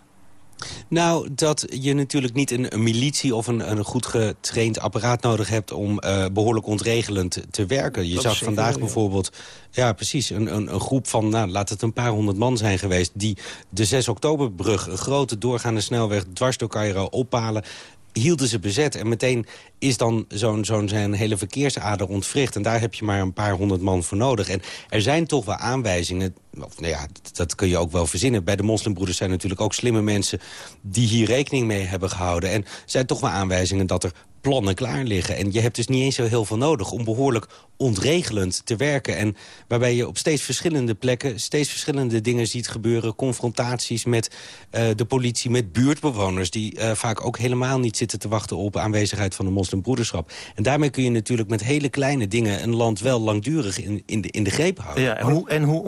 Nou, dat je natuurlijk niet een, militie of een, een, goed getraind apparaat nodig hebt... om uh, behoorlijk ontregelend te werken. Je zag vandaag bijvoorbeeld ja, precies. Een, een, een, groep van, nou, laat het een paar honderd man zijn geweest... die de 6 oktoberbrug, een grote doorgaande snelweg... dwars door Cairo ophalen hielden ze bezet. En meteen is dan zo'n zo'n zijn hele verkeersader ontwricht. En daar heb je maar een paar honderd man voor nodig. En er zijn toch wel aanwijzingen... Of, nou ja, dat kun je ook wel verzinnen. Bij de moslimbroeders zijn natuurlijk ook slimme mensen... die hier rekening mee hebben gehouden. En zijn toch wel aanwijzingen dat er plannen klaar liggen. En je hebt dus niet eens zo heel veel nodig om behoorlijk ontregelend te werken. En waarbij je op steeds verschillende plekken steeds verschillende dingen ziet gebeuren. Confrontaties met uh, de politie, met buurtbewoners... die uh, vaak ook helemaal niet zitten te wachten op aanwezigheid van de moslimbroederschap. En daarmee kun je natuurlijk met hele kleine dingen... een land wel langdurig in, in, de, greep houden. Ja, en, hoe, en hoe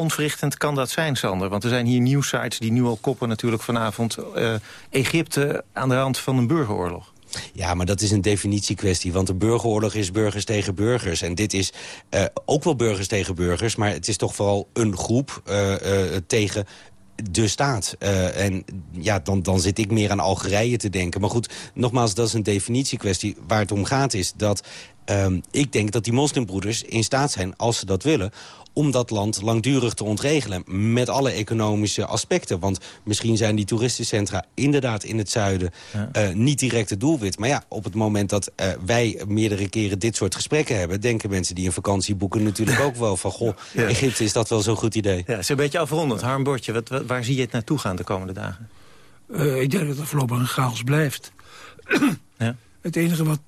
kan dat zijn, Sander? Want er zijn hier nieuwsites die nu al koppen natuurlijk vanavond... Uh, Egypte aan de rand van een burgeroorlog. Ja, maar dat is een definitiekwestie. Want de burgeroorlog is burgers tegen burgers. En dit is uh, ook wel burgers tegen burgers. Maar het is toch vooral een groep uh, tegen de staat. En ja, dan, dan zit ik meer aan Algerije te denken. Maar goed, nogmaals, dat is een definitiekwestie. Waar het om gaat is dat um, ik denk dat die moslimbroeders in staat zijn, als ze dat willen om dat land langdurig te ontregelen. Met alle economische aspecten. Want misschien zijn die toeristencentra inderdaad in het zuiden... Uh, niet direct het doelwit. Maar ja, op het moment dat uh, wij meerdere keren dit soort gesprekken hebben... denken mensen die een vakantie boeken natuurlijk ook wel van... goh, [LAUGHS] ja. Egypte, is dat wel zo'n goed idee? Ja, is een beetje afrondend. Harm Bordje, wat, wat, waar zie je het naartoe gaan de komende dagen? Uh, ik denk dat het voorlopig een chaos blijft. [CLEARS THROAT] Het enige wat,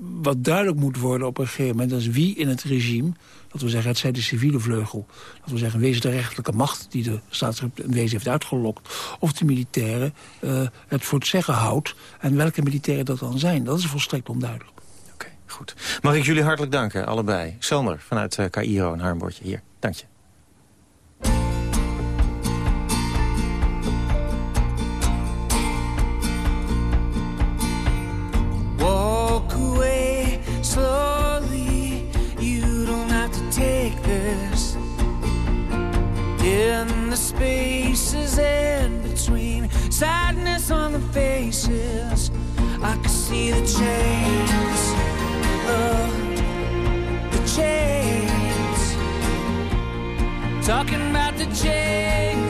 wat duidelijk moet worden op een gegeven moment... is wie in het regime dat we zeggen, het zij de civiele vleugel. Dat we zeggen, wees de rechterlijke macht die de staatswezen heeft uitgelokt. Of de militairen uh, het voor het zeggen houdt. En welke militairen dat dan zijn, dat is volstrekt onduidelijk. Oké, goed. Mag ik jullie hartelijk danken, allebei. Sander vanuit Cairo en Harmbordje hier. Dank je. In the spaces in between. Sadness on the faces. I could see the chains. Of the chains. Talking about the chains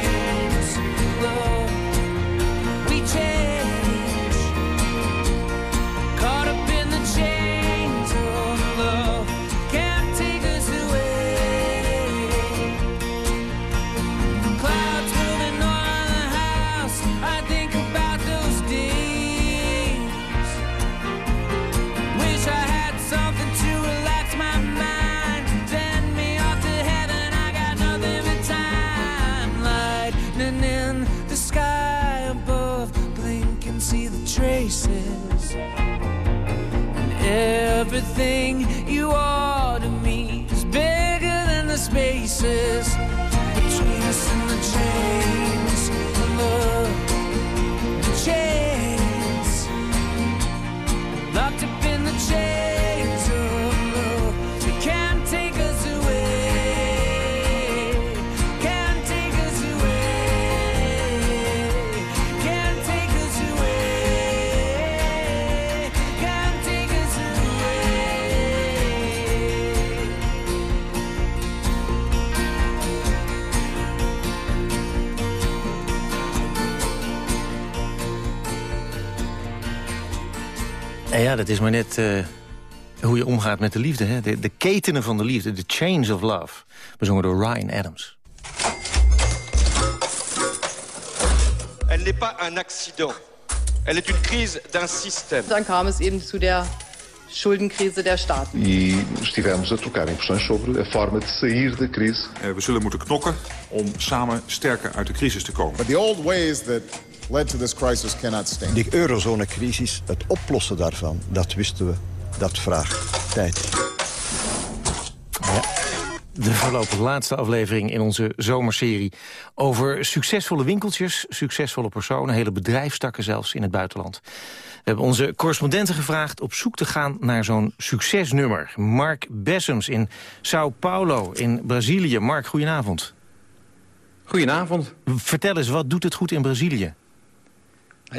Is. Dat is maar net eh, hoe je omgaat met de liefde. Hè? De, de ketenen van de liefde, de chains of love. Bezongen door Ryan Adams. Elle n'est pas un accident. Elle est une crise d'un système. Dan kam es eben zu der Schuldenkrise der Staaten. E estivemos a trocar impressões sobre a forma de sair da crise. Eh, We zullen moeten knokken om samen sterker uit de crisis te komen. But the old ways that led to this crisis cannot stand. Die eurozonecrisis, het oplossen daarvan, dat wisten we. Dat vraagt tijd. De voorlopig laatste aflevering in onze zomerserie... over succesvolle winkeltjes, succesvolle personen... hele bedrijfstakken zelfs in het buitenland. We hebben onze correspondenten gevraagd op zoek te gaan naar zo'n succesnummer. Mark Bessems in Sao Paulo in Brazilië. Mark, goedenavond. Goedenavond. Vertel eens, wat doet het goed in Brazilië?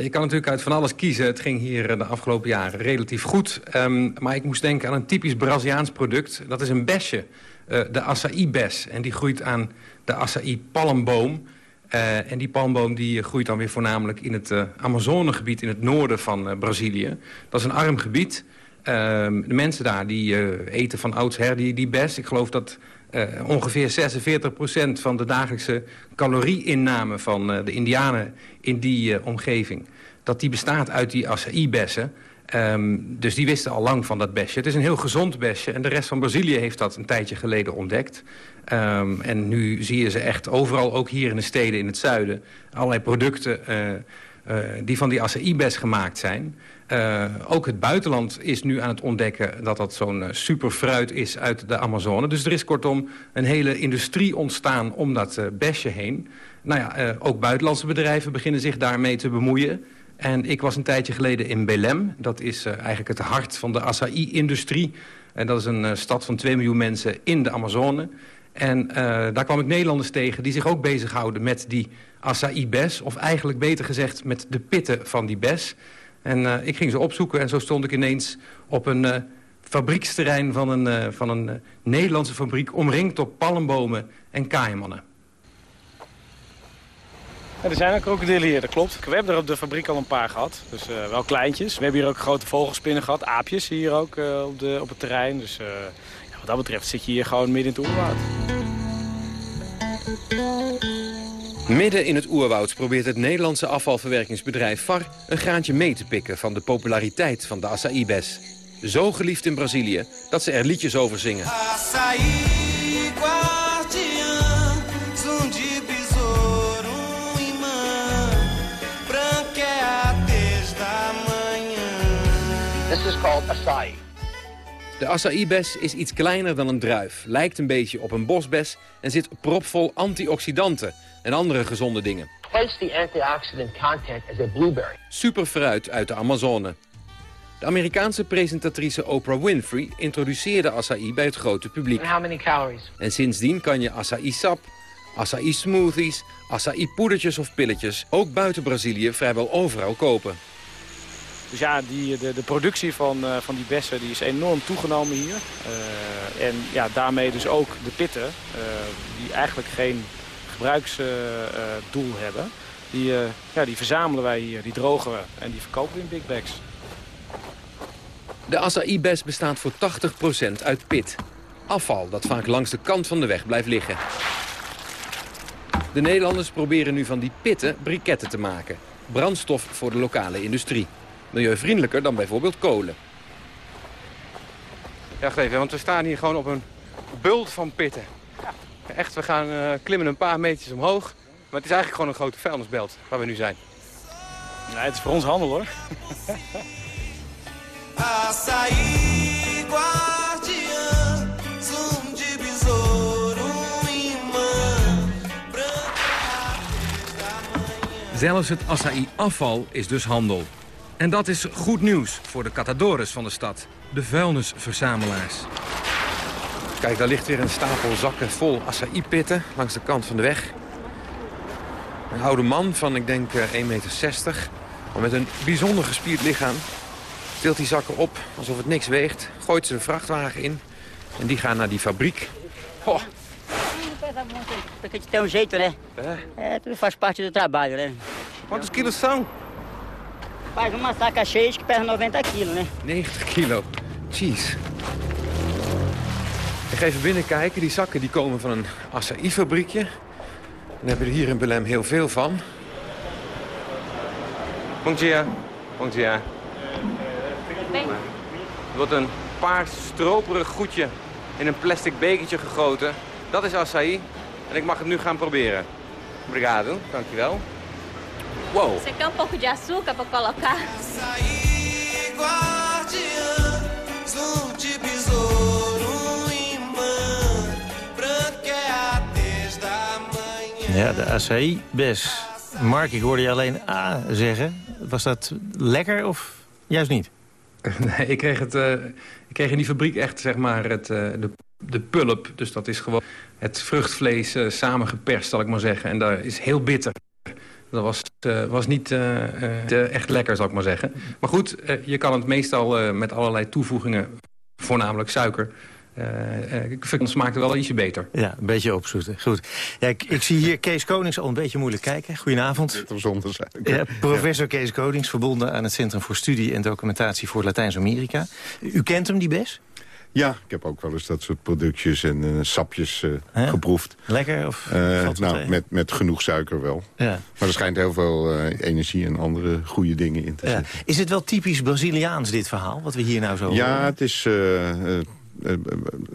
Je kan natuurlijk uit van alles kiezen. Het ging hier eh, de afgelopen jaren relatief goed. Ehm, maar ik moest denken aan een typisch Braziliaans product. Dat is een besje, eh, de acai-bes. En die groeit aan de acai-palmboom. Eh, en die palmboom die groeit dan weer voornamelijk in het Amazonegebied... in het noorden van Brazilië. Dat is een arm gebied. Ehm, de mensen daar die eten van oudsher die, die bes. Ik geloof dat ongeveer 46% van de dagelijkse calorieinname... van de indianen in die omgeving... dat die bestaat uit die acai-bessen... Um, dus die wisten al lang van dat besje. Het is een heel gezond besje en de rest van Brazilië heeft dat een tijdje geleden ontdekt. Um, en nu zie je ze echt overal, ook hier in de steden in het zuiden... allerlei producten die van die acai-bes gemaakt zijn. Uh, ook het buitenland is nu aan het ontdekken dat dat zo'n superfruit is uit de Amazone. Dus er is kortom een hele industrie ontstaan om dat besje heen. Nou ja, ook buitenlandse bedrijven beginnen zich daarmee te bemoeien... En ik was een tijdje geleden in Belém. Dat is eigenlijk het hart van de acai-industrie. En dat is een stad van 2 miljoen mensen in de Amazone. En daar kwam ik Nederlanders tegen die zich ook bezighouden met die acai-bes. Of eigenlijk beter gezegd met de pitten van die bes. En ik ging ze opzoeken en zo stond ik ineens op een fabrieksterrein van een, van een Nederlandse fabriek... omringd door palmbomen en kaaimannen. Er zijn ook krokodillen hier, dat klopt. We hebben er op de fabriek al een paar gehad, dus uh, wel kleintjes. We hebben hier ook grote vogelspinnen gehad, aapjes hier ook uh, op, de, op het terrein. Dus uh, ja, wat dat betreft zit je hier gewoon midden in het oerwoud. Midden in het oerwoud probeert het Nederlandse afvalverwerkingsbedrijf VAR... een graantje mee te pikken van de populariteit van de acai-bes. Zo geliefd in Brazilië dat ze er liedjes over zingen. This is called acai. De acai-bes is iets kleiner dan een druif, lijkt een beetje op een bosbes... en zit propvol antioxidanten en andere gezonde dingen. The antioxidant content as a blueberry. Super fruit uit de Amazone. De Amerikaanse presentatrice Oprah Winfrey introduceerde acai bij het grote publiek. And how many calories? En sindsdien kan je acai-sap, acai-smoothies, acai-poedertjes of pilletjes... ook buiten Brazilië vrijwel overal kopen. Dus ja, die, de, de productie van, uh, van die bessen die is enorm toegenomen hier. Uh, en ja, daarmee dus ook de pitten, uh, die eigenlijk geen gebruiksdoel hebben. Die, ja, die verzamelen wij hier, die drogen we en die verkopen we in big bags. De acai-bes bestaat voor 80% uit pit. Afval dat vaak langs de kant van de weg blijft liggen. De Nederlanders proberen nu van die pitten briketten te maken. Brandstof voor de lokale industrie milieuvriendelijker dan bijvoorbeeld kolen. Ja, even, want we staan hier gewoon op een bult van pitten. Echt, we gaan uh, klimmen een paar meters omhoog. Maar het is eigenlijk gewoon een grote vuilnisbelt waar we nu zijn. Nee, het is voor ons handel hoor. [LAUGHS] Zelfs het acai-afval is dus handel. En dat is goed nieuws voor de catadores van de stad, de vuilnisverzamelaars. Kijk, daar ligt weer een stapel zakken vol acai-pitten langs de kant van de weg. Een oude man van, ik denk, 1,60 meter, maar met een bijzonder gespierd lichaam... tilt die zakken op alsof het niks weegt, gooit ze de vrachtwagen in... en die gaan naar die fabriek. Oh. Porque tem um jeito, né? É. É, tudo faz parte do trabalho, né? Quantos quilos são? Faz uma saca cheia que pesa 90 quilos, né? 90 kilo. Jeez. Even binnenkijken. Die zakken die komen van een acai-fabriekje. We hebben er hier in Belém heel veel van. Bom dia. Bom dia. Er wordt een paars stroperig goedje in een plastic bekertje gegoten. Dat is açaí. En ik mag het nu gaan proberen. Obrigado. Dankjewel. Wow. Você quer um pouco de açúcar para colocar? Zoom de Ja, de acai-bes. Mark, ik hoorde je alleen A zeggen. Was dat lekker of juist niet? [LAUGHS] Nee, ik kreeg, het, eh, ik kreeg in die fabriek echt zeg maar het, eh, de, de pulp. Dus dat is gewoon het vruchtvlees eh, samengeperst, zal ik maar zeggen. En dat is heel bitter. Dat was, was niet echt lekker, zal ik maar zeggen. Maar goed, je kan het meestal met allerlei toevoegingen, voornamelijk suiker... eh, eh, ik vind het smaakt wel ietsje beter. Ja, een beetje opzoeten. Goed. Ja, ik, ik zie hier Kees Konings al een beetje moeilijk kijken. Goedenavond. Suiker. Ja, professor Kees Konings, verbonden aan het Centrum voor Studie en Documentatie voor Latijns-Amerika. U kent hem, die bes? Ja, ik heb ook wel eens dat soort productjes en eh, sapjes eh, geproefd. Lekker? Of het nou, tegen? met, met genoeg suiker wel. Ja. Maar er schijnt heel veel eh, energie en andere goede dingen in te Ja. zitten. Is het wel typisch Braziliaans, dit verhaal, wat we hier nou zo Ja, horen? het is... eh, eh,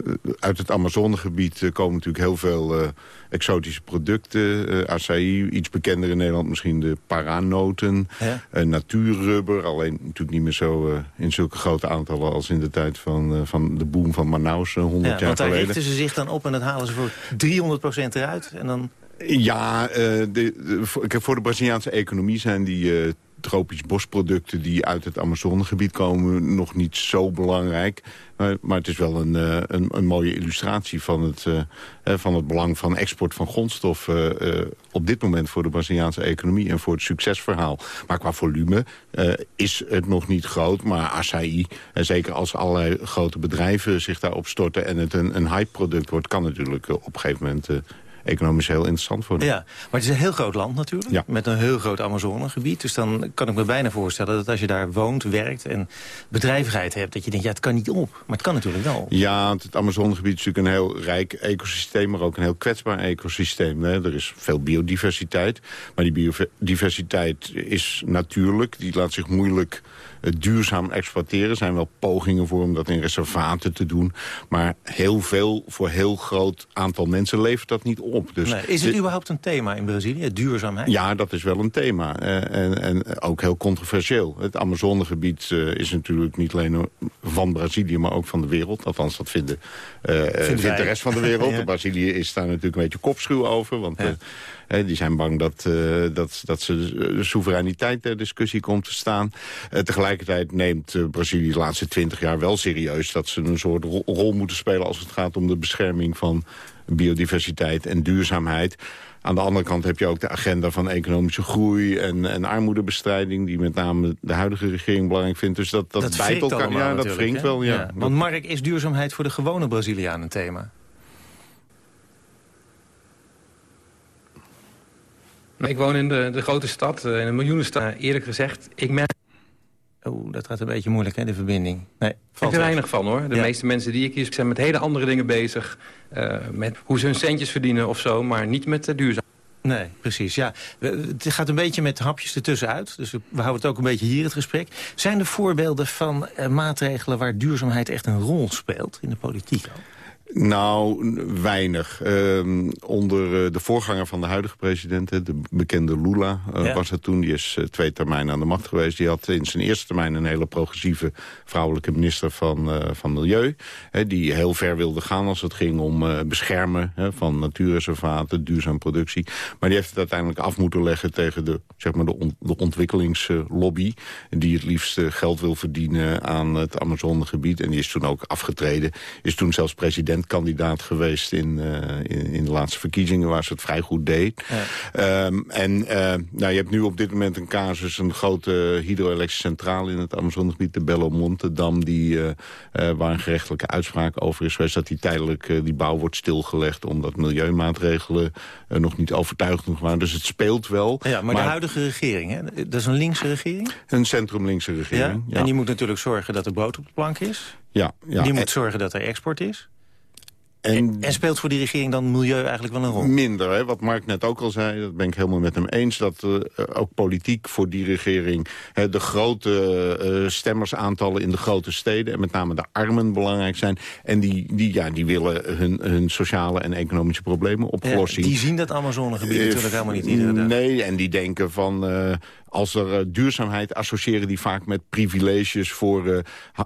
eh, uit het Amazonegebied komen natuurlijk heel veel exotische producten. eh acai, iets bekender in Nederland misschien de paranoten. Ja. natuurrubber, alleen natuurlijk niet meer zo in zulke grote aantallen... als in de tijd van, van de boom van Manaus eh, 100 Ja, jaar want daar geleden. richten ze zich dan op en dat halen ze voor 300% eruit. En dan... Ja, eh, de, de- voor, de Braziliaanse economie zijn die tropisch bosproducten... die uit het Amazonegebied komen nog niet zo belangrijk. Maar, maar het is wel een, eh, een, een mooie illustratie van het, eh, eh, van het belang van export van grondstoffen... op dit moment voor de Braziliaanse economie en voor het succesverhaal. Maar qua volume is het nog niet groot. Maar acai, en zeker als allerlei grote bedrijven zich daarop storten... en het een, een hype-product wordt, kan natuurlijk op een gegeven moment... economisch heel interessant worden. Ja, maar het is een heel groot land natuurlijk. Ja. Met een heel groot Amazonegebied. Dus dan kan ik me bijna voorstellen dat als je daar woont, werkt... en bedrijvigheid hebt, dat je denkt, ja, het kan niet op. Maar het kan natuurlijk wel. Ja, het Amazonegebied is natuurlijk een heel rijk ecosysteem... maar ook een heel kwetsbaar ecosysteem. Hè. Er is veel biodiversiteit. Maar die biodiversiteit is natuurlijk. Die laat zich moeilijk eh, duurzaam exploiteren. Er zijn wel pogingen voor om dat in reservaten te doen. Maar heel veel, voor heel groot aantal mensen levert dat niet op. Dus Nee, Is het de- überhaupt een thema in Brazilië, duurzaamheid? ja, dat is wel een thema. Eh, en, en ook heel controversieel. Het Amazonegebied eh, is natuurlijk niet alleen van Brazilië... maar ook van de wereld. Althans, dat vinden, eh, vindt de rest van de wereld. [LAUGHS] Ja. Brazilië is daar natuurlijk een beetje kopschuw over. Want eh, die zijn bang dat, eh, dat, dat ze de soevereiniteit ter discussie komt te staan. Eh, tegelijkertijd neemt eh, Brazilië de laatste twintig jaar wel serieus... dat ze een soort ro- rol moeten spelen als het gaat om de bescherming van biodiversiteit en duurzaamheid. Aan de andere kant heb je ook de agenda van economische groei en, en armoedebestrijding... die met name de huidige regering belangrijk vindt. Dus dat, dat, dat bijt elkaar. allemaal Ja, dat wringt wel, ja. Want Mark, is duurzaamheid voor de gewone Braziliaan een thema? Ik woon in de, de grote stad, eh, in een miljoenenstad. Eerlijk gezegd, ik merk Oeh, dat gaat een beetje moeilijk, hè, de verbinding. Nee, er weg. weinig van, hoor. De Ja. meeste mensen die ik hier zijn met hele andere dingen bezig. eh, met hoe ze hun centjes verdienen of zo, maar niet met uh, duurzaam. Nee, precies. Ja. Het gaat een beetje met hapjes ertussenuit. Dus we houden het ook een beetje hier, het gesprek. Zijn er voorbeelden van eh, maatregelen waar duurzaamheid echt een rol speelt in de politiek? ook? Nou, weinig. Ehm, onder eh, de voorganger van de huidige president, de bekende Lula, eh, Ja. was het toen. Die is eh, twee termijnen aan de macht geweest. Die had in zijn eerste termijn een hele progressieve vrouwelijke minister van, van Milieu. Hè, die heel ver wilde gaan als het ging om beschermen hè, van natuurreservaten, duurzame productie. Maar die heeft het uiteindelijk af moeten leggen tegen de, zeg maar de, on- de ontwikkelingslobby. Die het liefst geld wil verdienen aan het Amazonegebied. En die is toen ook afgetreden. Is toen zelfs president presidentkandidaat geweest in, eh, in, in, de laatste verkiezingen... waar ze het vrij goed deed. Ehm, en eh, nou, je hebt nu op dit moment een casus... een grote hydroelektrische centrale in het Amazonegebied... de Belo Monte Dam, die, waar een gerechtelijke uitspraak over is geweest... dat die tijdelijk die bouw wordt stilgelegd... omdat milieumaatregelen nog niet overtuigend waren. Dus het speelt wel. Ja, maar, de huidige regering, hè? dat is een linkse regering? Een centrum-linkse regering, ja? En die moet natuurlijk zorgen dat er brood op de plank is? Ja. ja. Die moet zorgen dat er export is? En, en, speelt voor die regering dan milieu eigenlijk wel een rol? Minder, hè? wat Mark net ook al zei, dat ben ik helemaal met hem eens... dat uh, ook politiek voor die regering hè, de grote uh, stemmersaantallen in de grote steden... en met name de armen belangrijk zijn. En die, die, ja, die willen hun, hun sociale en economische problemen oplossen. Ja, die zien dat Amazonegebied uh, natuurlijk helemaal niet iedere dag. Nee, en die denken van als er uh, duurzaamheid associëren die vaak met privileges... voor uh,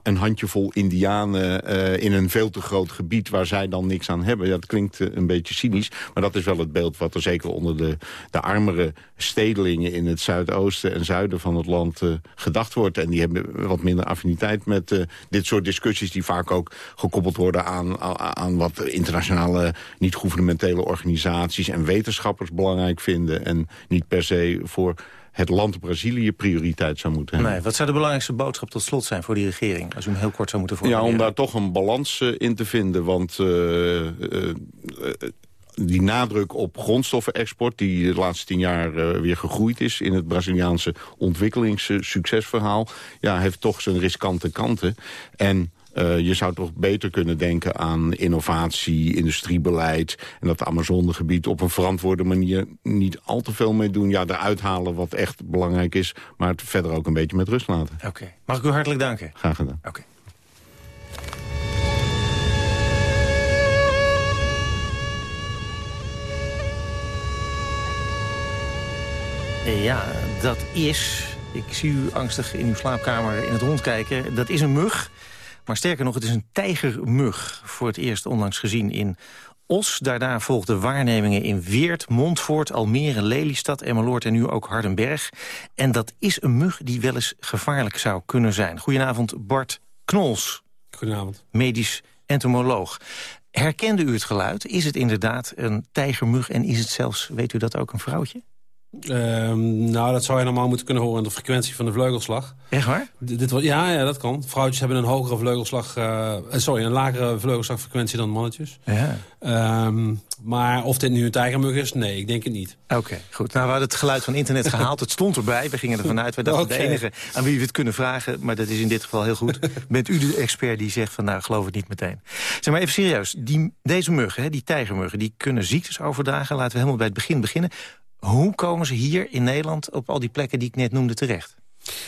een handjevol indianen uh, in een veel te groot gebied... waar zij dan niks aan hebben. Dat klinkt een beetje cynisch, maar dat is wel het beeld... wat er zeker onder de, de armere stedelingen in het zuidoosten en zuiden van het land gedacht wordt. En die hebben wat minder affiniteit met dit soort discussies... die vaak ook gekoppeld worden aan, aan wat internationale niet-governementele organisaties... en wetenschappers belangrijk vinden en niet per se voor het land Brazilië prioriteit zou moeten hebben. Nee, wat zou de belangrijkste boodschap tot slot zijn voor die regering? Als u hem heel kort zou moeten formuleren. Ja, om daar toch een balans uh, in te vinden. Want uh, uh, die nadruk op grondstoffenexport... die de laatste tien jaar weer gegroeid is... in het Braziliaanse ontwikkelingssuccesverhaal... ja, heeft toch zijn riskante kanten. En uh, je zou toch beter kunnen denken aan innovatie, industriebeleid... en dat Amazonegebied op een verantwoorde manier niet al te veel mee doen. Ja, eruit halen wat echt belangrijk is, maar het verder ook een beetje met rust laten. Oké. Mag ik u hartelijk danken? Graag gedaan. Oké. Ja, dat is... Ik zie u angstig in uw slaapkamer in het rondkijken. Dat is een mug. Maar sterker nog, het is een tijgermug. Voor het eerst onlangs gezien in Os. Daarna volgden waarnemingen in Weert, Montfort, Almere, Lelystad, Emmeloord en nu ook Hardenberg. En dat is een mug die wel eens gevaarlijk zou kunnen zijn. Goedenavond, Bart Knols. Goedenavond. Medisch entomoloog. Herkende u het geluid? Is het inderdaad een tijgermug en is het zelfs, weet u dat ook, een vrouwtje? Um, nou, dat zou je normaal moeten kunnen horen aan de frequentie van de vleugelslag. Echt waar? D dit, ja, ja, dat kan. Vrouwtjes hebben een hogere vleugelslag... Uh, sorry, een lagere vleugelslagfrequentie dan mannetjes. Ja. Um, maar of dit nu een tijgermug is, nee, ik denk het niet. Oké, goed. Nou, we hadden het geluid van internet gehaald. Het stond erbij. We gingen ervan uit. We dachten okay. de enige aan wie we het kunnen vragen. Maar dat is in dit geval heel goed. [LAUGHS] Bent u de expert die zegt van, nou, geloof het niet meteen. Zeg maar even serieus. Die, deze muggen, hè, die tijgermuggen, die kunnen ziektes overdragen. Laten we helemaal bij het begin beginnen. Hoe komen ze hier in Nederland op al die plekken die ik net noemde terecht?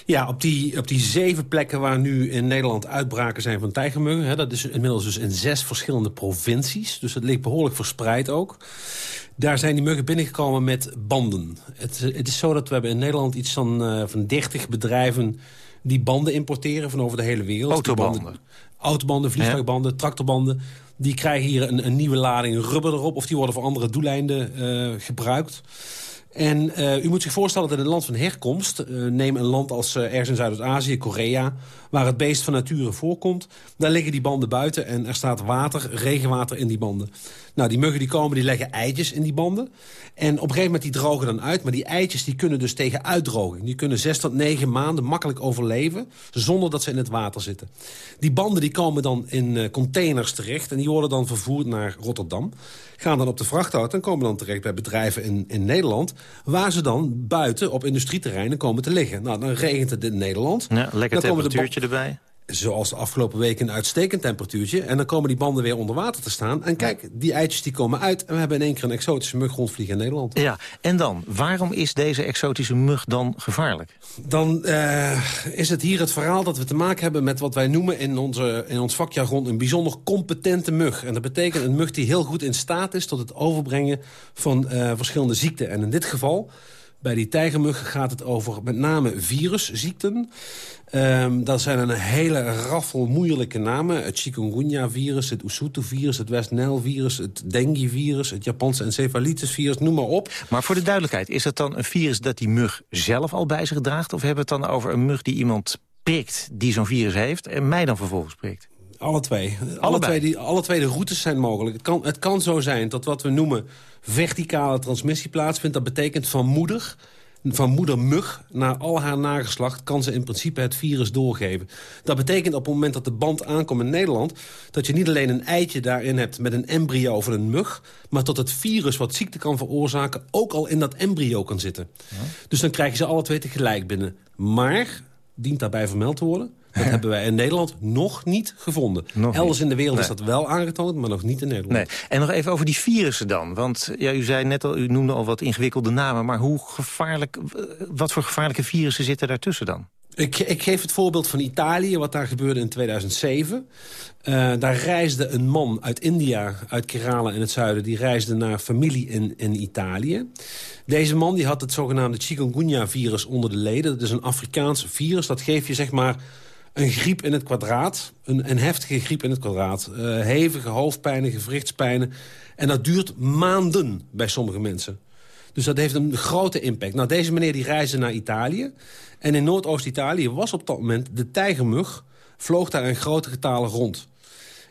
Ja, op die, op die zeven plekken waar nu in Nederland uitbraken zijn van tijgermuggen... Hè, dat is inmiddels dus in zes verschillende provincies. Dus het ligt behoorlijk verspreid ook. Daar zijn die muggen binnengekomen met banden. Het, het is zo dat we hebben in Nederland iets van, uh, van 30 bedrijven... die banden importeren van over de hele wereld. Autobanden? Banden, autobanden, vliegtuigbanden, ja. tractorbanden. Die krijgen hier een, een, nieuwe lading rubber erop... of die worden voor andere doeleinden uh, gebruikt... En uh, u moet zich voorstellen dat in een land van herkomst... Uh, neem een land als uh, ergens in Zuidoost-Azië, Korea... waar het beest van nature voorkomt... daar liggen die banden buiten en er staat water, regenwater in die banden. Nou, die muggen die komen, die leggen eitjes in die banden. En op een gegeven moment die drogen dan uit. Maar die eitjes die kunnen dus tegen uitdroging. Die kunnen zes tot negen maanden makkelijk overleven... zonder dat ze in het water zitten. Die banden die komen dan in containers terecht... en die worden dan vervoerd naar Rotterdam gaan dan op de vrachtauto en komen dan terecht bij bedrijven in, in Nederland... waar ze dan buiten op industrieterreinen komen te liggen. Nou, dan regent het in Nederland. Ja, lekker temperatuurtje erbij zoals de afgelopen weken een uitstekend temperatuurtje. En dan komen die banden weer onder water te staan. En kijk, die eitjes die komen uit. En we hebben in één keer een exotische mug rondvliegen in Nederland. Ja, en dan? Waarom is deze exotische mug dan gevaarlijk? Dan uh, is het hier het verhaal dat we te maken hebben met wat wij noemen in, onze, in ons vakjargon een bijzonder competente mug. En dat betekent een mug die heel goed in staat is tot het overbrengen van uh, verschillende ziekten. En in dit geval... Bij die tijgermuggen gaat het over met name virusziekten. Um, dat zijn een hele raffel moeilijke namen. Het chikungunya-virus, het Usutu-virus, het West Nile-virus... het dengue-virus, het Japanse encefalitis-virus, noem maar op. Maar voor de duidelijkheid, is het dan een virus dat die mug zelf al bij zich draagt... of hebben we het dan over een mug die iemand prikt die zo'n virus heeft... en mij dan vervolgens prikt? Alle twee. Alle twee, die, alle twee de routes zijn mogelijk. Het kan, het kan zo zijn dat wat we noemen verticale transmissie plaatsvindt. Dat betekent van moeder, van moeder mug naar al haar nageslacht... kan ze in principe het virus doorgeven. Dat betekent op het moment dat de band aankomt in Nederland... dat je niet alleen een eitje daarin hebt met een embryo van een mug... maar dat het virus wat ziekte kan veroorzaken... ook al in dat embryo kan zitten. Dus dan krijg je ze alle twee tegelijk binnen. Maar, dient daarbij vermeld te worden... Dat hebben wij in Nederland nog niet gevonden. Nog Elders niet. in de wereld is dat wel aangetoond, maar nog niet in Nederland. Nee. En nog even over die virussen dan. Want ja, u zei net al, u noemde al wat ingewikkelde namen. Maar hoe gevaarlijk, eh, wat voor gevaarlijke virussen zitten daartussen dan? Ik, ik geef het voorbeeld van Italië, wat daar gebeurde in 2007. Eh, daar reisde een man uit India, uit Kerala in het zuiden... die reisde naar familie in, in Italië. Deze man die had het zogenaamde chikungunya-virus onder de leden. Dat is een Afrikaans virus. Dat geeft je zeg maar een griep in het kwadraat. Een, een heftige griep in het kwadraat. Eh, hevige hoofdpijnen, gewrichtspijnen. En dat duurt maanden bij sommige mensen. Dus dat heeft een grote impact. Nou, deze meneer die reisde naar Italië. En in Noordoost-Italië was op dat moment de tijgermug... vloog daar in grote getalen rond.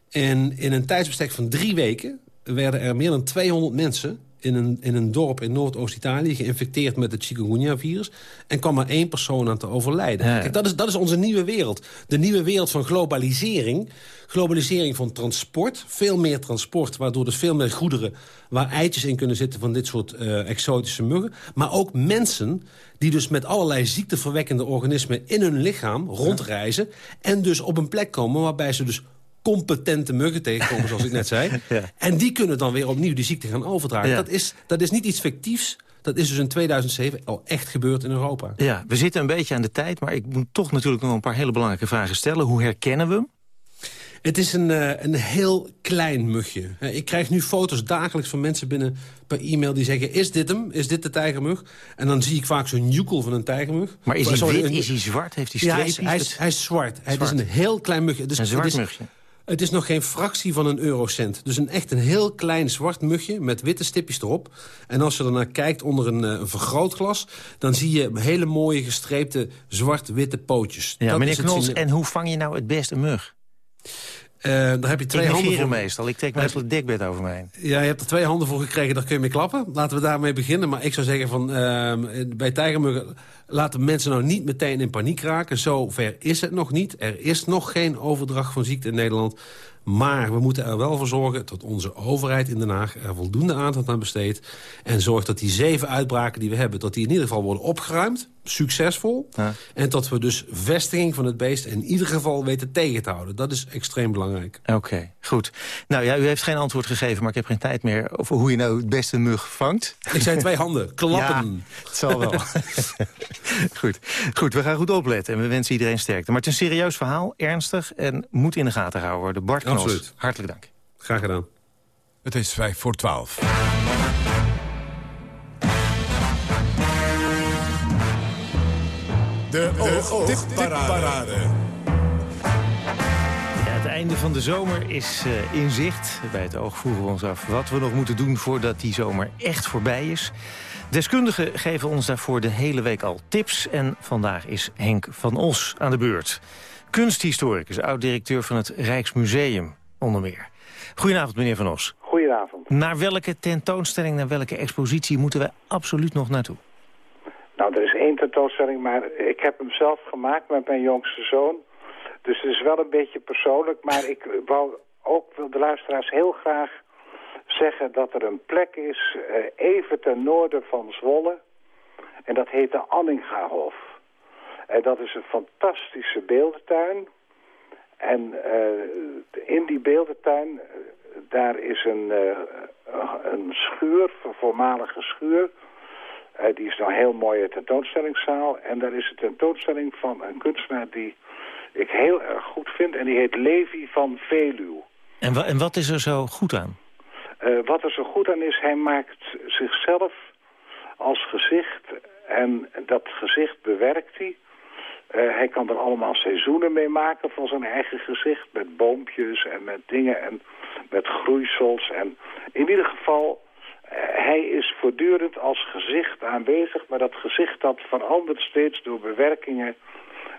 En in een tijdsbestek van drie weken... werden er meer dan 200 mensen in een, in een dorp in Noordoost-Italië... geïnfecteerd met het chikungunya-virus... en kwam maar één persoon aan te overlijden. Ja. Kijk, dat is, dat is onze nieuwe wereld. De nieuwe wereld van globalisering. Globalisering van transport. Veel meer transport, waardoor dus veel meer goederen... waar eitjes in kunnen zitten van dit soort eh, exotische muggen. Maar ook mensen die dus met allerlei ziekteverwekkende organismen... in hun lichaam rondreizen... en dus op een plek komen waarbij ze dus competente muggen tegenkomen, zoals ik net zei. [LAUGHS] Ja. En die kunnen dan weer opnieuw die ziekte gaan overdragen. Ja. Dat, is, dat is niet iets fictiefs. Dat is dus in 2007 al echt gebeurd in Europa. Ja, we zitten een beetje aan de tijd, maar ik moet toch natuurlijk nog een paar hele belangrijke vragen stellen. Hoe herkennen we hem? Het is een, eh, een heel klein mugje. Eh, Ik krijg nu foto's dagelijks van mensen binnen per e-mail die zeggen... is dit hem? Is dit de tijgermug? En dan zie ik vaak zo'n joekel van een tijgermug. Maar is hij sorry, wit? een- Is hij zwart? Heeft hij Ja, hij is, hij, is, hij is zwart. Het is Zwart. een heel klein mugje. Dus Een zwart mugje. Het is nog geen fractie van een eurocent. Dus een echt een heel klein zwart mugje met witte stipjes erop. En als je ernaar kijkt onder een, eh, een vergrootglas... dan zie je hele mooie gestreepte zwart-witte pootjes. Ja, Dat meneer Knols, en hoe vang je nou het best een mug? Eh, daar heb je twee ik handen voor. meestal. Ik trek meestal het dekbed over me heen. Ja, je hebt er twee handen voor gekregen, daar kun je mee klappen. Laten we daarmee beginnen. Maar ik zou zeggen, van, ehm, bij tijgermuggen... laten mensen nou niet meteen in paniek raken. Zover is het nog niet. Er is nog geen overdracht van ziekte in Nederland. Maar we moeten er wel voor zorgen dat onze overheid in Den Haag... er voldoende aandacht aan besteedt. En zorgt dat die zeven uitbraken die we hebben... dat die in ieder geval worden opgeruimd. Succesvol. Ja. En dat we dus vestiging van het beest... in ieder geval weten tegen te houden. Dat is extreem belangrijk. Oké, goed. Nou ja, u heeft geen antwoord gegeven, maar ik heb geen tijd meer... over hoe je nou het beste mug vangt. Ik zei twee handen. [LAUGHS] Klappen. Ja, het zal wel. [LAUGHS] goed. goed, we gaan goed opletten en we wensen iedereen sterkte. Maar het is een serieus verhaal, ernstig en moet in de gaten gehouden worden. Bart Knols, Absoluut. hartelijk dank. Graag gedaan. Het is vijf voor twaalf. De oogtipparade. Ja, het einde van de zomer is eh, in zicht. Bij het oog vroegen we ons af wat we nog moeten doen voordat die zomer echt voorbij is. Deskundigen geven ons daarvoor de hele week al tips. En vandaag is Henk van Os aan de beurt. Kunsthistoricus, oud-directeur van het Rijksmuseum, onder meer. Goedenavond, meneer van Os. Goedenavond. Naar welke tentoonstelling, naar welke expositie moeten we absoluut nog naartoe? Nou, er is één tentoonstelling, maar ik heb hem zelf gemaakt met mijn jongste zoon. Dus het is wel een beetje persoonlijk, maar ik wou ook wil de luisteraars heel graag zeggen dat er een plek is eh, even ten noorden van Zwolle. En dat heet de Anningahof. En dat is een fantastische beeldentuin. En eh, in die beeldentuin, eh, daar is een, eh, een schuur, een voormalige schuur. Eh, die is nou een heel mooie tentoonstellingszaal. En daar is een tentoonstelling van een kunstenaar die ik heel erg goed vind. En die heet Levi van Veluw. En, wa- en wat is er zo goed aan? Eh, wat er zo goed aan is, hij maakt zichzelf als gezicht. En dat gezicht bewerkt hij. Eh, hij kan er allemaal seizoenen mee maken van zijn eigen gezicht. Met boompjes en met dingen en met groeisels. En in ieder geval, hij is voortdurend als gezicht aanwezig. Maar dat gezicht dat verandert steeds door bewerkingen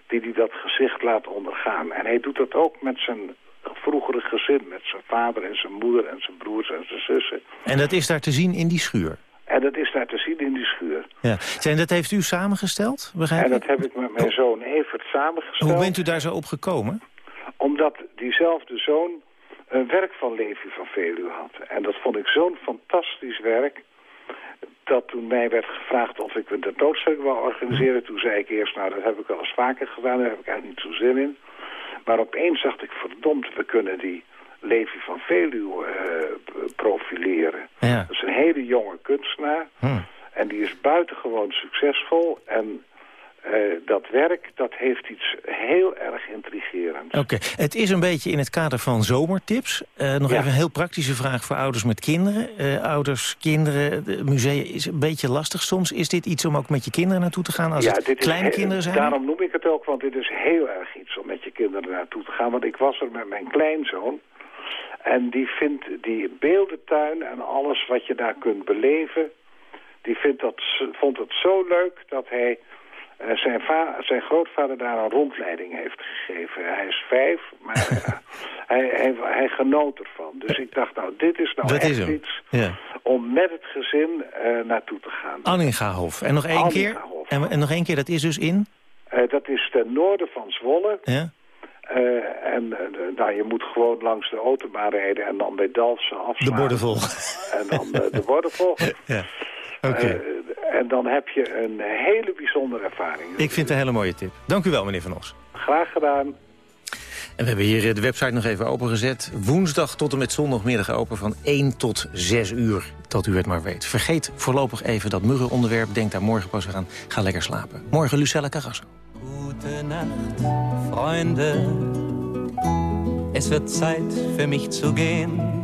die hij dat gezicht laat ondergaan. En hij doet dat ook met zijn vroegere gezin met zijn vader en zijn moeder en zijn broers en zijn zussen. En dat is daar te zien in die schuur? En dat is daar te zien in die schuur. Ja. En dat heeft u samengesteld, begrijp En ik? dat heb ik met mijn zoon Evert samengesteld. Hoe bent u daar zo op gekomen? Omdat diezelfde zoon een werk van Levi van Veluwe had. En dat vond ik zo'n fantastisch werk... dat toen mij werd gevraagd of ik een tentoonstelling wou organiseren... toen zei ik eerst, nou dat heb ik al eens vaker gedaan... daar heb ik eigenlijk niet zo zin in. Maar opeens dacht ik, verdomd, we kunnen die Levi van Veluwe eh, profileren. Ja. Dat is een hele jonge kunstenaar. Hm. En die is buitengewoon succesvol. En dat werk, dat heeft iets heel erg intrigerends. Oké, het is een beetje in het kader van zomertips. Eh, nog Ja. even een heel praktische vraag voor ouders met kinderen. Eh, ouders, kinderen, de musea is een beetje lastig soms. Is dit iets om ook met je kinderen naartoe te gaan als het dit is kleine heel- kinderen zijn? Daarom noem ik het ook, want dit is heel erg iets om met je kinderen naartoe te gaan. Want ik was er met mijn kleinzoon. En die vindt die beeldentuin en alles wat je daar kunt beleven... die vindt dat, vond het zo leuk dat hij eh, zijn, va- zijn grootvader daar een rondleiding heeft gegeven. Hij is vijf, maar [LAUGHS] eh, hij, hij, hij genoot ervan. Dus ik dacht, nou, dit is nou Dat echt is iets Ja. om met het gezin eh, naartoe te gaan. Anningahof. En nog één keer? En, en nog één keer, dat is dus in? Eh, dat is ten noorden van Zwolle. Ja? Eh, en eh, nou, je moet gewoon langs de autobaan rijden en dan bij Dalfsen afslaan. De borden volgen. En dan eh, de [LAUGHS] borden volgen. Ja. Oké. Eh, en dan heb je een hele bijzondere ervaring. Ik vind het een hele mooie tip. Dank u wel, meneer Van Os. Graag gedaan. En we hebben hier eh, de website nog even opengezet. Woensdag tot en met zondagmiddag open van 1 tot 6 uur. Dat u het maar weet. Vergeet voorlopig even dat muggenonderwerp. Denk daar morgen pas weer aan. Ga lekker slapen. Morgen Lucella Carrasso. Gute Nacht, Freunde. Es wird Zeit für mich zu gehen.